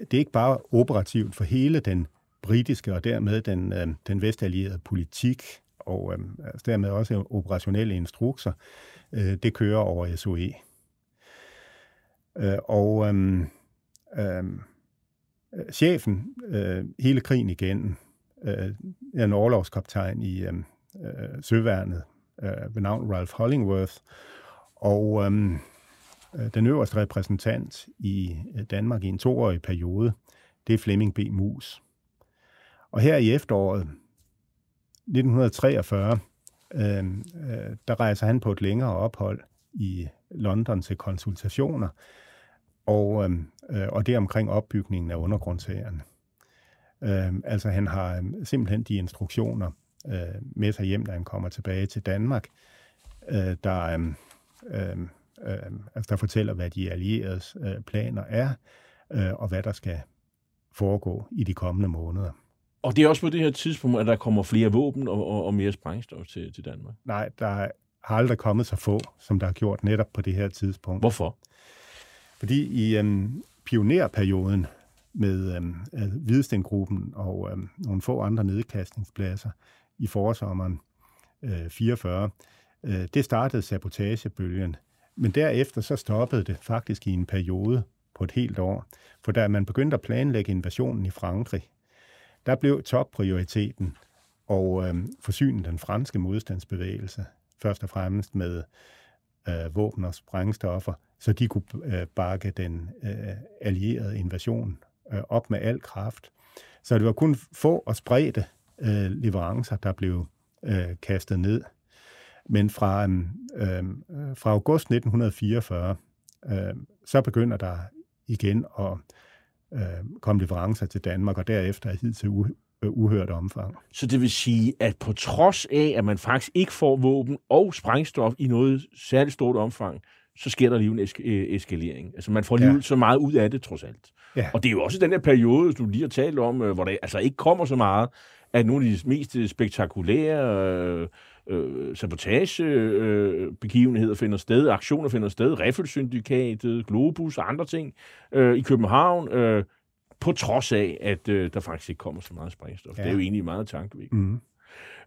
det er ikke bare operativt for hele den britiske og dermed den, øh, den vestallierede politik og øh, altså dermed også operationelle instrukser, øh, det kører over SOE. Øh, og øh, øh, chefen øh, hele krigen igennem, øh, er en overlovskaptajn i øh, øh, Søværnet øh, ved navn Ralph Hollingworth, og øhm, øh, den øverste repræsentant i øh, Danmark i en toårig periode, det er Flemming B. Mus. Og her i efteråret 1943, øh, øh, der rejser han på et længere ophold i London til konsultationer, og, øhm, øh, og det er omkring opbygningen af undergrundsherren. Øh, altså han har øhm, simpelthen de instruktioner øh, med sig hjem, da han kommer tilbage til Danmark, øh, der, øh, øh, øh, altså der fortæller, hvad de allieredes øh, planer er, øh, og hvad der skal foregå i de kommende måneder. Og det er også på det her tidspunkt, at der kommer flere våben og, og, og mere sprængstof til, til Danmark? Nej, der har aldrig kommet så få, som der har gjort netop på det her tidspunkt. Hvorfor? Fordi i øhm, pionerperioden med øhm, Hvidestengruppen og øhm, nogle få andre nedkastningspladser i forsommeren øh, 44, øh, det startede sabotagebølgen. Men derefter så stoppede det faktisk i en periode på et helt år. For da man begyndte at planlægge invasionen i Frankrig, der blev topprioriteten og øh, forsyne den franske modstandsbevægelse, først og fremmest med øh, våben og sprængstoffer, så de kunne øh, bakke den øh, allierede invasion øh, op med al kraft. Så det var kun få og spredte øh, leverancer, der blev øh, kastet ned. Men fra, øhm, øh, fra august 1944, øh, så begynder der igen at øh, komme leverancer til Danmark, og derefter er hid til uh, uhørt omfang. Så det vil sige, at på trods af, at man faktisk ikke får våben og sprængstof i noget særligt stort omfang, så sker der lige en esk- øh, eskalering. Altså man får lige ja. så meget ud af det, trods alt. Ja. Og det er jo også den her periode, du lige har talt om, øh, hvor der altså ikke kommer så meget, at nogle af de mest spektakulære øh, øh, sabotagebegivenheder øh, finder sted, aktioner finder sted, Riffelssyndikatet, Globus og andre ting øh, i København, øh, på trods af, at øh, der faktisk ikke kommer så meget sprængstof. Ja. Det er jo egentlig meget tankevækkende. Mm.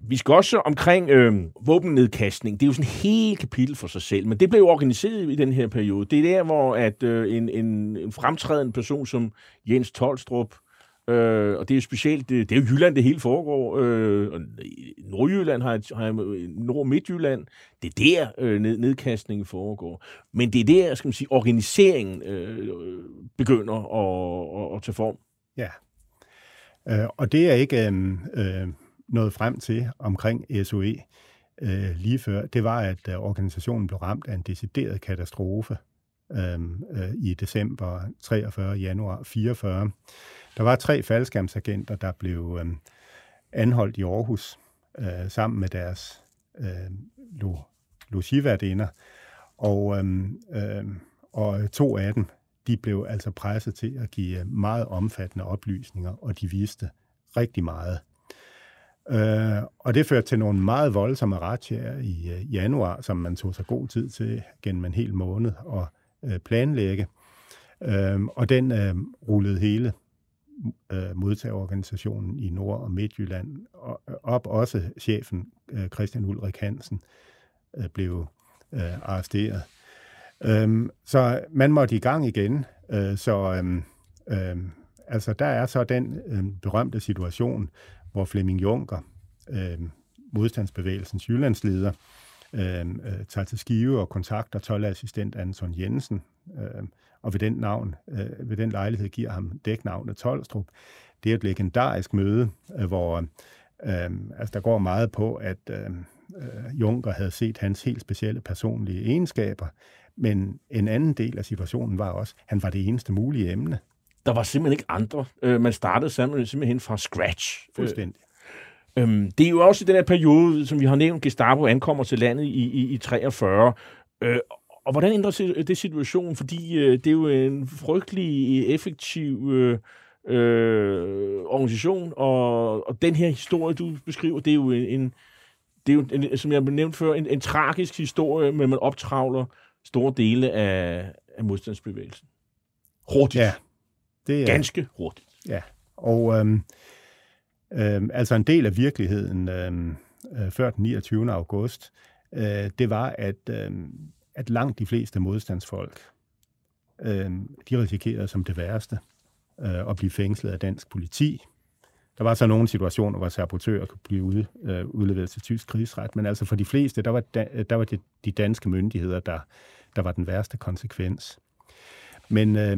Vi skal også omkring øh, våbennedkastning. Det er jo sådan en helt kapitel for sig selv, men det blev organiseret i den her periode. Det er der, hvor at øh, en, en, en fremtrædende person som Jens Tolstrup, øh, og det er jo specielt, det, det er jo Jylland, det hele foregår, øh, og Nordjylland har, har Nord-Midtjylland. det er der øh, ned, nedkastningen foregår. Men det er der, skal man sige, organiseringen øh, øh begynder at, at, at tage form. Ja, øh, og det er ikke... Øhm, øh, noget frem til omkring SOE øh, lige før, det var, at øh, organisationen blev ramt af en decideret katastrofe øh, øh, i december 43 januar 44. Der var tre faldskærmsagenter, der blev øh, anholdt i Aarhus øh, sammen med deres øh, lo, logiværdinder, og, øh, øh, og to af dem, de blev altså presset til at give øh, meget omfattende oplysninger, og de viste rigtig meget. Øh, og det førte til nogle meget voldsomme retsjager i øh, januar, som man tog sig god tid til gennem en hel måned at øh, planlægge. Øh, og den øh, rullede hele øh, modtagerorganisationen i Nord- og Midtjylland og, øh, op. Også chefen, øh, Christian Ulrik Hansen, øh, blev øh, arresteret. Øhm, så man måtte i gang igen. Øh, så øh, øh, altså, der er så den øhm, berømte situation, hvor Flemming Juncker, øh, modstandsbevægelsens jyllandsleder, øhm, øh, tager til Skive og kontakter 12-assistent Anton Jensen, øh, og ved den, navn, øh, ved den lejlighed giver ham dæknavnet Tolstrup. Det er et legendarisk møde, øh, hvor øh, altså, der går meget på, at øh, Juncker havde set hans helt specielle personlige egenskaber, men en anden del af situationen var også, at han var det eneste mulige emne. Der var simpelthen ikke andre. Øh, man startede simpelthen fra scratch. Fuldstændig. Øh, øhm, det er jo også i den her periode, som vi har nævnt, Gestapo ankommer til landet i, i, i 43. Øh, og hvordan ændrer det situationen? Fordi øh, det er jo en frygtelig effektiv øh, øh, organisation, og, og den her historie, du beskriver, det er jo en, det er jo, en, som jeg nævnt før, en, en tragisk historie, men man optravler store dele af, af modstandsbevægelsen. Hurtigt. Ja, det er, Ganske hurtigt. Ja, og øhm, øhm, altså en del af virkeligheden øhm, øh, før den 29. august, øh, det var, at, øhm, at langt de fleste modstandsfolk, øh, de risikerede som det værste øh, at blive fængslet af dansk politi. Der var så nogle situationer, hvor sabotører kunne blive ude, øh, udleveret til tysk krigsret, men altså for de fleste, der var, da, der var det de danske myndigheder, der, der var den værste konsekvens. Men øh,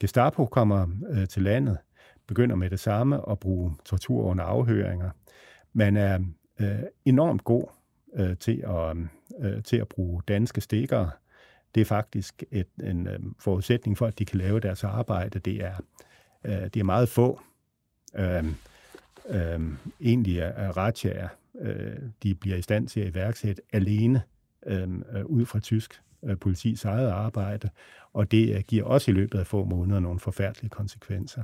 Gestapo kommer øh, til landet, begynder med det samme at bruge tortur under afhøringer. Man er øh, enormt god øh, til, at, øh, til at bruge danske stikkere. Det er faktisk et, en øh, forudsætning for, at de kan lave deres arbejde. Det er, øh, det er meget få øh, øh, egentlig er ratchager, øh, de bliver i stand til at iværksætte alene øh, øh, ud fra tysk øh, politis eget arbejde, og det øh, giver også i løbet af få måneder nogle forfærdelige konsekvenser.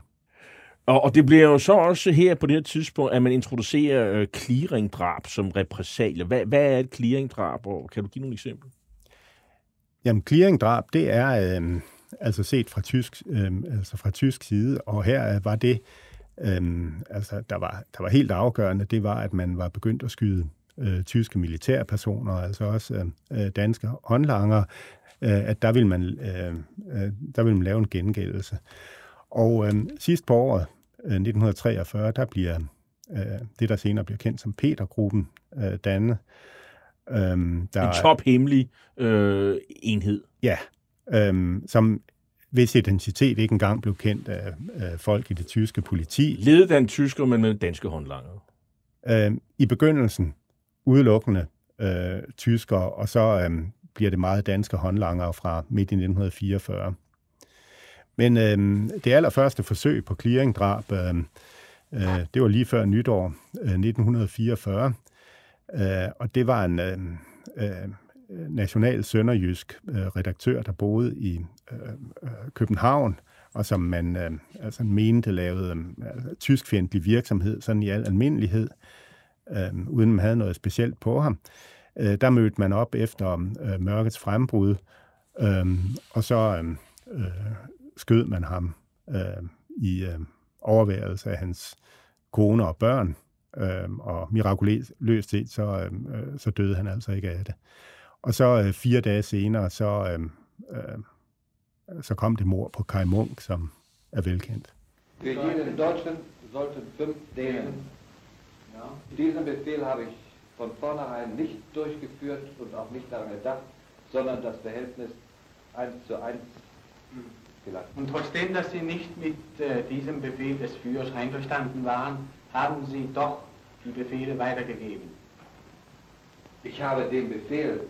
Og, og det bliver jo så også her på det her tidspunkt, at man introducerer øh, clearingdrab som repressalie. Hvad, hvad er et clearingdrab, og kan du give nogle eksempler? Jamen, clearingdrab, det er øh, altså set fra tysk, øh, altså fra tysk side, og her øh, var det, øh, altså der var, der var helt afgørende, det var, at man var begyndt at skyde øh, tyske militærpersoner, altså også øhm, øh, danske håndlanger, øh, at der vil, man, øh, øh, der vil man lave en gengældelse. Og øh, sidst på året, øh, 1943, der bliver øh, det, der senere bliver kendt som Petergruppen, øh, dannet. Øh, der, en tophemmelig øh, enhed. Ja, øh, som hvis identitet ikke engang blev kendt af, af folk i det tyske politi. Ledet af en tysker, men med danske håndlanger. Øh, I begyndelsen udelukkende øh, tyskere, og så øh, bliver det meget danske håndlanger fra midt i 1944. Men øh, det allerførste forsøg på clearingdrab, øh, øh, det var lige før nytår øh, 1944, øh, og det var en øh, øh, national sønderjysk øh, redaktør, der boede i øh, øh København, og som man øh, altså mente lavede øhm, øh, tyskfjendtlig virksomhed, sådan i al almindelighed, øh, uden man havde noget specielt på ham. Øh, der mødte man op efter øh, mørkets frembrud, øh, og så øhm, øh, øh, skød man ham øh, i øh, overværelse af hans kone og børn, øh, og mirakuløst set, så, øh, så døde han altså ikke af det. Og så øh, fire dage senere, så, øh, øh, så kom det mor på Kai Munk, som er velkendt. Wir hier in Deutschland sollten fünf Dänen. Diesen Befehl habe ich von vornherein nicht durchgeführt und auch nicht daran gedacht, sondern das Verhältnis 1 zu 1 gelassen. Und trotzdem, dass Sie nicht mit äh, diesem Befehl des Führers einverstanden waren, haben Sie doch die Befehle weitergegeben. Ich habe den Befehl,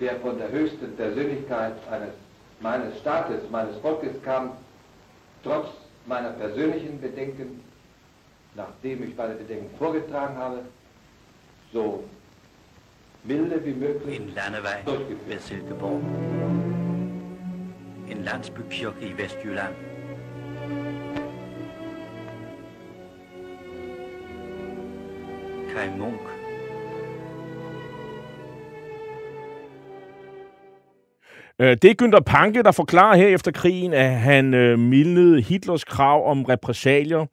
der von der höchsten Persönlichkeit eines, meines Staates, meines Volkes kam, trotz meiner persönlichen Bedenken, nachdem ich meine Bedenken vorgetragen habe, so milde wie möglich En landevej ved Silkeborg. En landsbykirke i Vestjylland. Kai Munk. Øh, det er Günther Panke, der forklarer her efter krigen, at han øh, mildnede Hitlers krav om repressalier,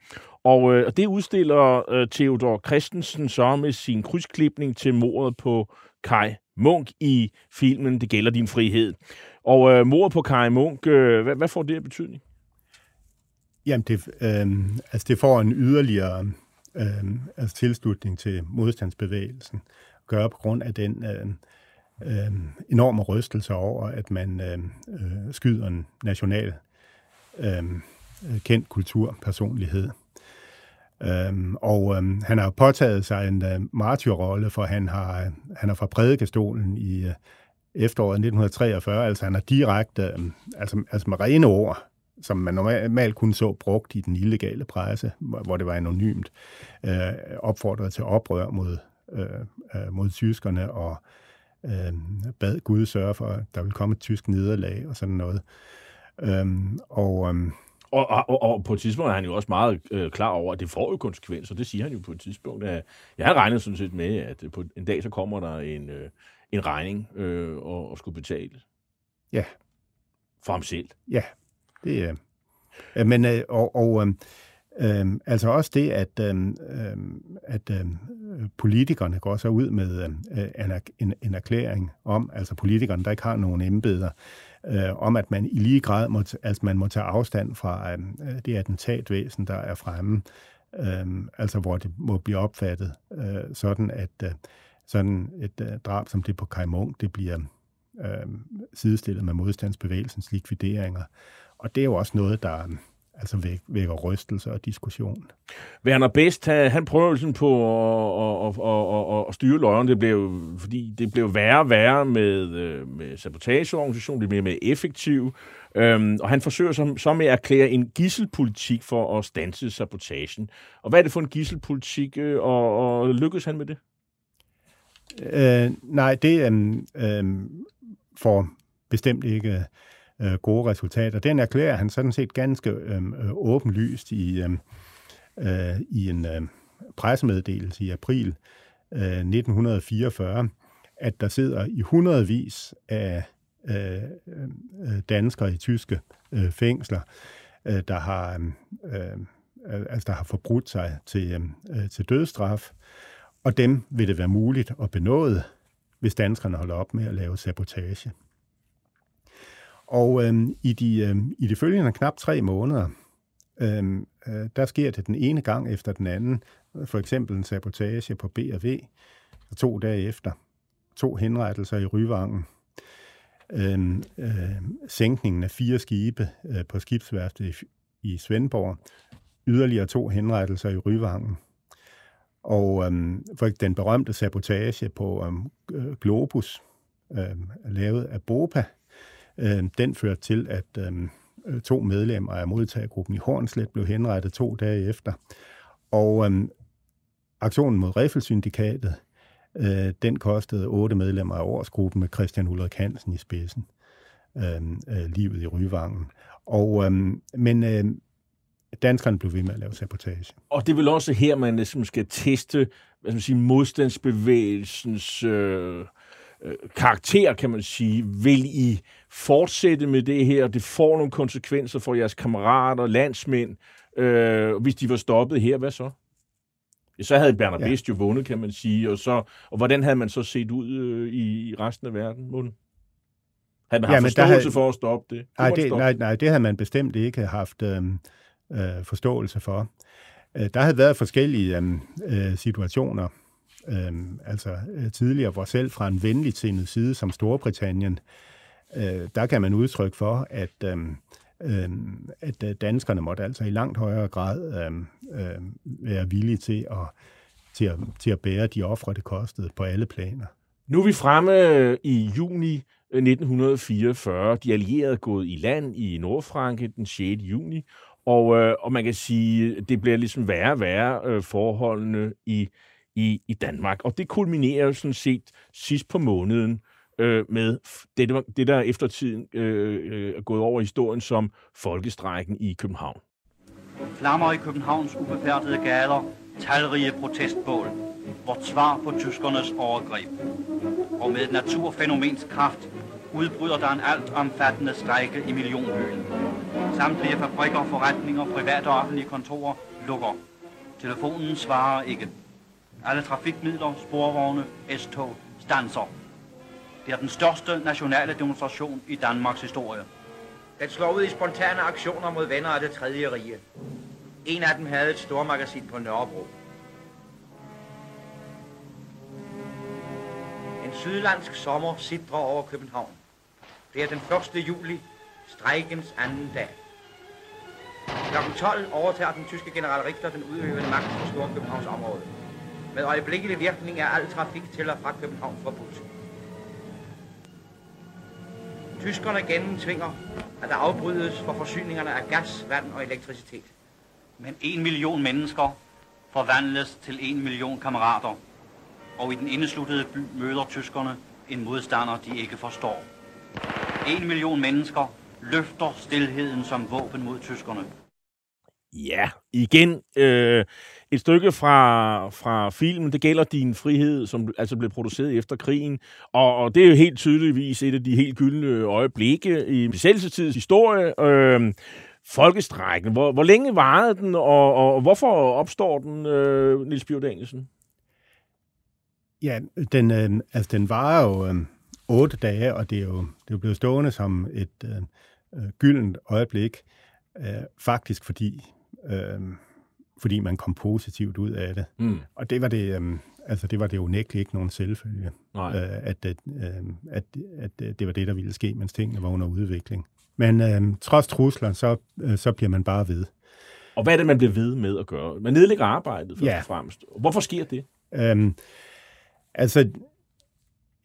og øh, det udstiller øh, Theodor Christensen så med sin krydsklipning til mordet på Kai Munk i filmen Det gælder din frihed. Og øh, mordet på Kai Munk, øh, hvad, hvad får det af betydning? Jamen, det, øh, altså det får en yderligere øh, altså tilslutning til modstandsbevægelsen, gør på grund af den øh, øh, enorme rystelse over, at man øh, øh, skyder en national øh, kendt kulturpersonlighed. Øhm, og øhm, han har påtaget sig en øh, martyrrolle, for han har, han har fra prædikestolen i øh, efteråret 1943, altså han har direkte, øh, altså, altså med rene ord, som man normalt kun så brugt i den illegale presse, hvor, det var anonymt, øh, opfordret til oprør mod, øh, øh, mod tyskerne og øh, bad Gud sørge for, at der ville komme et tysk nederlag og sådan noget. Øh, og øh, Og, og, og, og på et tidspunkt er han jo også meget øh, klar over, at det får jo konsekvenser. Det siger han jo på et tidspunkt. At jeg har regnet sådan set med, at på en dag så kommer der en, øh, en regning øh, og, og skulle betale ja, for ham selv. Ja, det er... Øh, men, øh, og, og øh, øh, altså også det, at, øh, øh, at øh, politikerne går så ud med øh, en, en, en erklæring om, altså politikerne, der ikke har nogen embeder, øh, om at man i lige grad må, altså man må tage afstand fra øh, det attentatvæsen, der er fremme, øh, altså hvor det må blive opfattet øh, sådan, at øh, sådan et øh, drab som det på Kai Munk, det bliver øh, sidestillet med modstandsbevægelsens likvideringer. Og det er jo også noget, der øh, altså væk, vækker rystelse og diskussion. Werner Best, han, prøver sådan på at, at, at, at, at styre løgene, det blev, fordi det blev værre og værre med, øh, med sabotageorganisationen, det blev mere effektiv, øhm, og han forsøger så, så med at erklære en gisselpolitik for at stanse sabotagen. Og hvad er det for en gisselpolitik, øh, og, og lykkes han med det? Øh, nej, det øh, øh, får bestemt ikke øh, gode resultater. Den erklærer han sådan set ganske øhm, øh, åbenlyst i, øh, øh, i en øh, pressemeddelelse i april øh, 1944, at der sidder i hundredvis af øh, øh, danskere i tyske øh, fængsler, øh, der har øhm, øh, altså der har forbrudt sig til, øhm, øh, til dødsstraf, og dem vil det være muligt at benåde, hvis danskerne holder op med at lave sabotage. Og øh, i, de, øh, i de følgende knap tre måneder, øh, øh, der sker det den ene gang efter den anden. For eksempel en sabotage på B&V, og to dage efter to henrettelser i Ryvangen. Øh, øh, sænkningen af fire skibe øh, på skibsværftet i, i Svendborg. Yderligere to henrettelser i Ryvangen. Og øhm, for den berømte sabotage på øhm, øh, Globus, øhm, lavet af BOPA, øhm, den førte til, at øhm, øh, to medlemmer af modtagergruppen i Hornslet blev henrettet to dage efter. Og øhm, aktionen mod Riffelsyndikatet, øh, den kostede otte medlemmer af årsgruppen med Christian Ulrik Hansen i spidsen øh, øh, livet i Ryvangen. Og, øh, men øh, danskerne blev ved med at lave sabotage. Og det er vel også her, man ligesom skal teste hvad skal man sige, modstandsbevægelsens øh, øh, karakter, kan man sige. Vil I fortsætte med det her? Det får nogle konsekvenser for jeres kammerater, landsmænd. Øh, hvis de var stoppet her, hvad så? Så havde Bernard ja. Best jo vundet, kan man sige. Og, så, og hvordan havde man så set ud øh, i resten af verden, Måden? Havde man haft ja, forståelse havde... for at stoppe det? Nej det, nej, nej, det havde man bestemt ikke haft øh, øh, forståelse for. Øh, der havde været forskellige øh, øh, situationer, øh, altså øh, tidligere, hvor selv fra en venlig side som Storbritannien, øh, der kan man udtrykke for, at, øhm, øh, at øh, danskerne måtte altså i langt højere grad øh, øh, være villige til at, til, at, til at bære de ofre, det kostede på alle planer. Nu er vi fremme øh, i juni 1944. De allierede er gået i land i Nordfranke den 6. juni, og, øh, og man kan sige, det bliver ligesom værre og værre øh, forholdene i, i, i Danmark. Og det kulminerer jo sådan set sidst på måneden øh, med det, det, der eftertiden øh, øh, er gået over i historien som folkestrækken i København. Flammer i Københavns ubefærdede gader, talrige protestbål, vort svar på tyskernes overgreb. Og med naturfænomens kraft udbryder der en alt omfattende strejke i millionbyen. Samtlige fabrikker, forretninger, private og offentlige kontorer lukker. Telefonen svarer ikke. Alle trafikmidler, sporvogne, S-tog stanser. Det er den største nationale demonstration i Danmarks historie. Den slår ud i spontane aktioner mod venner af det tredje rige. En af dem havde et stormagasin på Nørrebro. En sydlandsk sommer sidder over København. Det er den 1. juli, strejkens anden dag. Kl. 12 overtager den tyske general Richter den udøvende magt på Storkøbenhavns område. Med øjeblikkelig virkning er al trafik til og fra København forbudt. Tyskerne gennemtvinger, at der afbrydes for forsyningerne af gas, vand og elektricitet. Men en million mennesker forvandles til en million kammerater, og i den indesluttede by møder tyskerne en modstander, de ikke forstår. En million mennesker løfter stillheden som våben mod tyskerne. Ja, igen øh, et stykke fra, fra filmen, det gælder din frihed, som altså blev produceret efter krigen, og, og det er jo helt tydeligvis et af de helt gyldne øjeblikke i besættelsestidens historie. Øh, folkestrækken, hvor, hvor længe varede den, og, og hvorfor opstår den, øh, Niels Bjørn Danielsen? Ja, den, øh, altså, den varer jo øh, otte dage, og det er jo, det er blevet stående som et øh, øh gyldent øjeblik, øh, faktisk fordi øh, fordi man kom positivt ud af det. Mm. Og det var det, øh, altså det var det unægteligt ikke nogen selvfølge, øh, at, at, øh, at, at det var det, der ville ske, mens tingene var under udvikling. Men øh, trods trusler, så, øh, så bliver man bare ved. Og hvad er det, man bliver ved med at gøre? Man nedlægger arbejdet, først ja. og fremmest. Hvorfor sker det? Øhm, altså,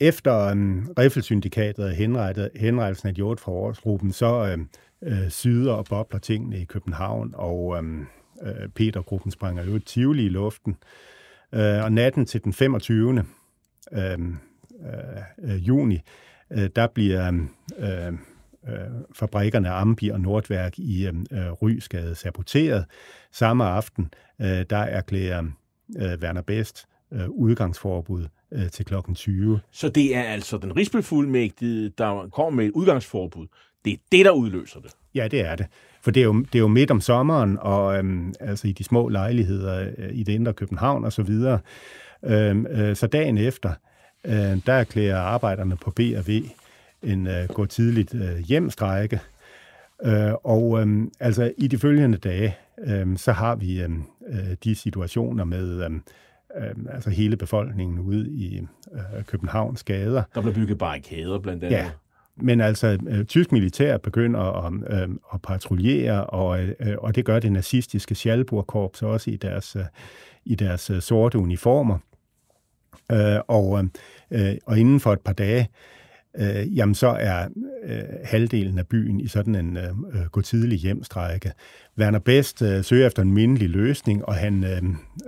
efter um, Riffelsyndikatet og henrettelsen af de fra årsgruppen, så øhm, øh, syder og bobler tingene i København, og øhm, øh, Peter-gruppen springer jo Tivoli i luften. Øh, og natten til den 25. Øhm, øh, øh, juni, øh, der bliver øh, øh, fabrikkerne Ambi og Nordværk i øh, Rysgade saboteret. Samme aften, øh, der erklærer øh, Werner Best øh, udgangsforbud øh, til klokken 20. Så det er altså den rigsbefuldmægtige, der kommer med et udgangsforbud. Det er det, der udløser det. Ja, det er det. For det er jo, det er jo midt om sommeren, og øhm, altså i de små lejligheder øh, i det indre København og så videre. Øhm, øh, så dagen efter, øh, der erklærer arbejderne på B&V en øh, gå tidligt øh, hjemstrække. Øh, og øh, altså i de følgende dage, øh, så har vi øhm, øh, de situationer med øh, øh, altså hele befolkningen ude i øh, Københavns gader. Der blev bygget barrikader blandt andet. Ja, men altså, øh, tysk militær begynder at, øh, at patruljere, og, øh, og det gør det nazistiske Schalburg-korps også i deres, øh, i deres øh, sorte uniformer. Øh, og, øh, og inden for et par dage, øh, Øh, jamen så er øh, halvdelen af byen i sådan en øh, øh gå tidlig hjemstrække. Werner Best øh, søger efter en mindelig løsning, og han øh,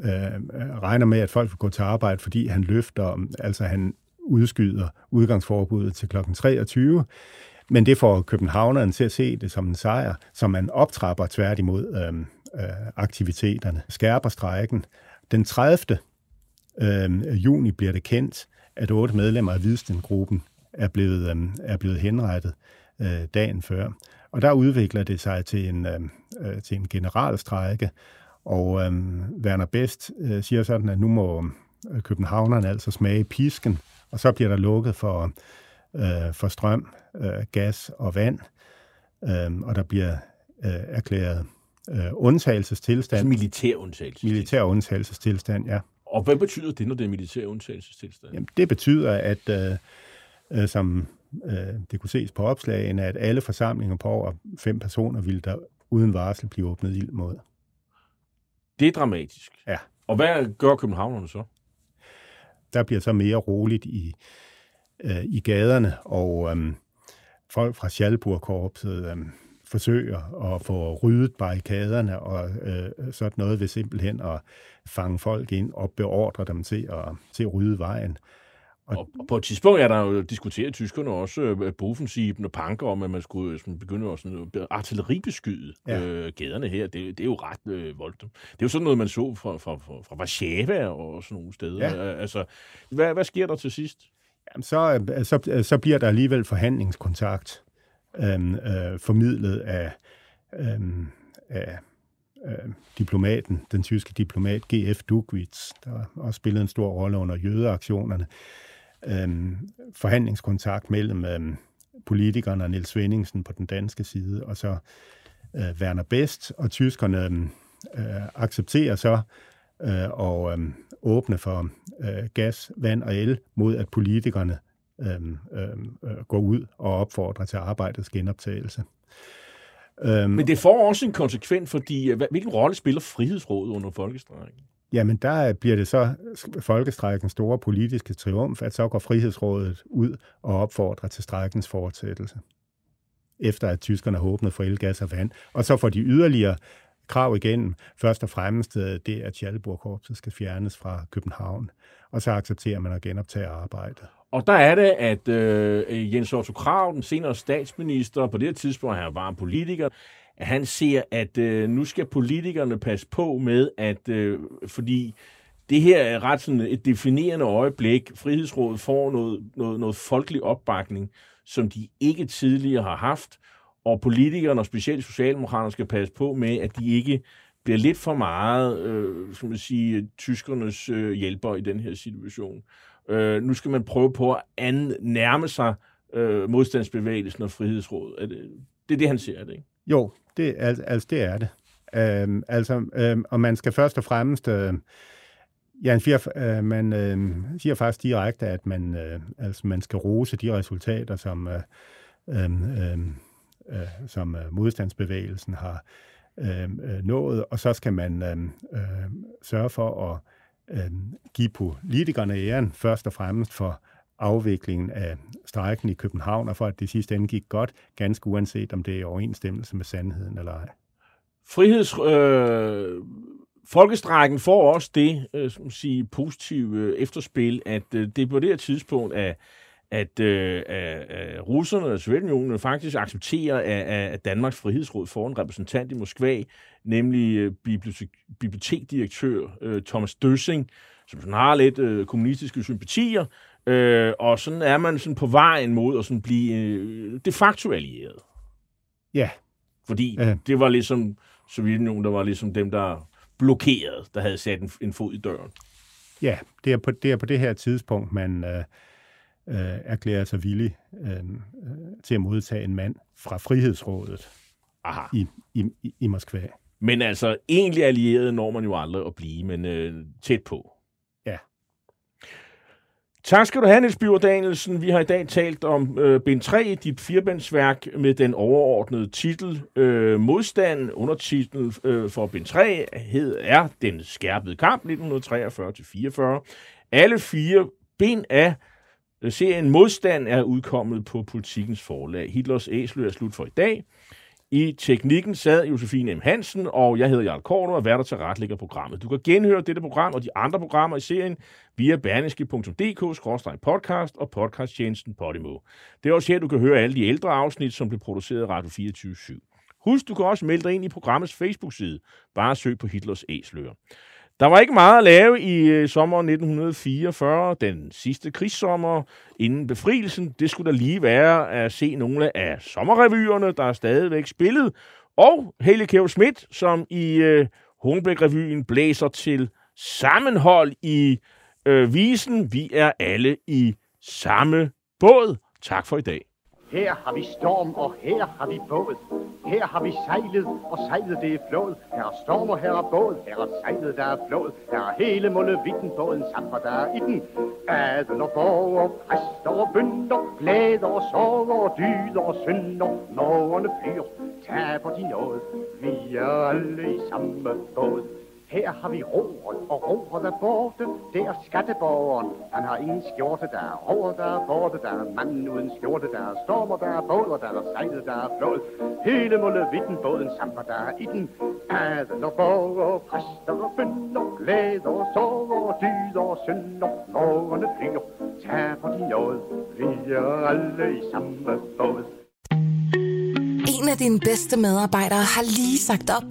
øh, regner med, at folk vil gå til arbejde, fordi han løfter, altså han udskyder udgangsforbuddet til kl. 23. Men det får københavneren til at se det som en sejr, som man optrapper tværtimod øh, øh, aktiviteterne, skærper strejken. Den 30. Øh, juni bliver det kendt, at otte medlemmer af Hvidstengruppen er blevet, øh, er blevet henrettet øh, dagen før. Og der udvikler det sig til en, øh, øh til en generalstrejke, og øh, Werner Best øh, siger sådan, at nu må øh, københavnerne altså smage pisken, og så bliver der lukket for, øh, for strøm, øh, gas og vand, øh, og der bliver øh, erklæret øh, undtagelsestilstand. Militær undtagelsestilstand. Militær undtagelsestilstand, ja. Og hvad betyder det, når det er militær undtagelsestilstand? Jamen, det betyder, at øh, øh, som øh, det kunne ses på opslagene, at alle forsamlinger på over fem personer ville der uden varsel blive åbnet ild mod. Det er dramatisk. Ja. Og hvad gør københavnerne så? Der bliver så mere roligt i, øh, i gaderne, og øh, folk fra Schalburg-korpset øh, forsøger at få ryddet barrikaderne og øh, sådan noget ved simpelthen at fange folk ind og beordre dem til at, til at rydde vejen. Og, og på et tidspunkt er der jo diskuteret tyskerne også øh, Bofensiben og Panker om, at man skulle sådan, begynde at sådan, artilleribeskyde ja. øh, gaderne her. Det, det er jo ret øh, voldsomt. Det er jo sådan noget, man så fra, fra, fra, fra Warszawa og sådan nogle steder. Ja. Altså, hvad, hvad sker der til sidst? Jamen, så, øh, så, øh, så bliver der alligevel forhandlingskontakt øhm, øh, formidlet af, øhm, af øh, diplomaten, den tyske diplomat G.F. Dugwitz, der også spillede en stor rolle under jødeaktionerne. Øhm, forhandlingskontakt mellem øhm, politikerne og Niels Svendingsen på den danske side, og så øh, Werner Best, og tyskerne øhm, øh, accepterer så øh, og øh, åbne for øh, gas, vand og el mod at politikerne øhm, øhm, øh, går ud og opfordrer til arbejdets genoptagelse. Øhm, Men det får også en konsekvens, fordi øh, hvilken rolle spiller Frihedsrådet under folkestrækken? Jamen, der bliver det så folkestrækkens store politiske triumf, at så går Frihedsrådet ud og opfordrer til strækkens fortsættelse. Efter at tyskerne har åbnet for el, gas og vand. Og så får de yderligere krav igennem. Først og fremmest øh, det, at Schalburg-korpset skal fjernes fra København. Og så accepterer man at genoptage arbejdet. Og der er det, at øh, Jens Otto Krav, den senere statsminister, på det her tidspunkt, han var en politiker, han ser, at øh, nu skal politikerne passe på med, at øh, fordi det her er ret sådan et definerende øjeblik. Frihedsrådet får noget, noget, noget folkelig opbakning, som de ikke tidligere har haft, og politikerne, og specielt socialdemokraterne, skal passe på med, at de ikke bliver lidt for meget, øh, skal man sige, tyskernes øh, hjælper i den her situation. Øh, nu skal man prøve på at an, nærme sig øh, modstandsbevægelsen og frihedsrådet. Er det, det er det, han siger, er det ikke? Jo, det, altså, altså det er det. Øhm, altså, øhm, og man skal først og fremmest... Øh, Ja, han siger, øh, man øh, siger faktisk direkte, at man, øh, altså, man skal rose de resultater, som, øh, øh, øh, som øh, modstandsbevægelsen har øhm, øh, nået, og så skal man øh, øh, sørge for at øh, give politikerne æren først og fremmest for afviklingen af strejken i København, og for at det sidste ende gik godt, ganske uanset om det er i overensstemmelse med sandheden eller ej. Friheds... Øh, folkestrækken får også det øh, som sige, positive øh, efterspil, at øh, det på det her tidspunkt er at, øh, at, russerne og Sovjetunionen faktisk accepterer, at, at Danmarks Frihedsråd får en repræsentant i Moskva, nemlig øh, bibliotek, bibliotekdirektør øh, Thomas Døssing, som sådan har lidt øh, kommunistiske sympatier, øh, og sådan er man sådan på vejen mod at sådan blive øh, de facto allieret. Ja. Fordi ja. det var ligesom Sovjetunionen, der var ligesom dem, der blokerede, der havde sat en, en fod i døren. Ja, det er på det, er på det her tidspunkt, man... Øh øh, erklærer sig villig øh, øh, til at modtage en mand fra Frihedsrådet Aha. I, i, i Moskva. Men altså, egentlig allieret når man jo aldrig at blive, men øh, tæt på. Tak skal du have, Niels Biver Danielsen. Vi har i dag talt om øh, bind 3, dit firebandsværk med den overordnede titel øh, Modstand. Undertitlen øh, for bind 3 hed, er Den skærpede kamp 1943-44. Alle fire bind af øh, Serien Modstand er udkommet på Politikens forlag. Hitlers Æsel er slut for i dag. I teknikken sad Josefine M. Hansen, og jeg hedder Jarl Korn og er værter til retlægger programmet. Du kan genhøre dette program og de andre programmer i serien via berneske.dk-podcast og podcasttjenesten Podimo. Det er også her, du kan høre alle de ældre afsnit, som blev produceret af Radio 24 /7. Husk, du kan også melde dig ind i programmets Facebook-side. Bare søg på Hitlers Æsler. Der var ikke meget at lave i øh, sommeren 1944, den sidste krigssommer inden befrielsen. Det skulle da lige være at se nogle af sommerrevyerne, der er stadigvæk spillet, og Helle Kjær Schmidt, som i øh, Hornbæk-revyen blæser til sammenhold i øh, visen. Vi er alle i samme båd. Tak for i dag. Her har vi storm, og her har vi båd. Her har vi sejlet, og sejlet det er flod. Her er storm, og her er båd. Her er sejlet, der er flod. Her er hele Mollevitten, båden samt, der er i den. Adel og borg, og præster og bønder, glæder og sorger, og dyder og synder. Morgerne flyr, taber de noget. Vi er alle i samme båd. Her har vi roret, og roret er borte. Det er skatteborgeren. Han har ingen skjorte, der er roret, der er borte. Der er manden uden skjorte, der er stormer, der er båder, der er sejlet, der er flåd. Hele målevitten, båden samler, der er i den. Adel og borger, præster og bønder, glæder og sorger, og dyder og synder. Morgerne flyr, taber de noget. Vi er alle i samme båd. En af dine bedste medarbejdere har lige sagt op.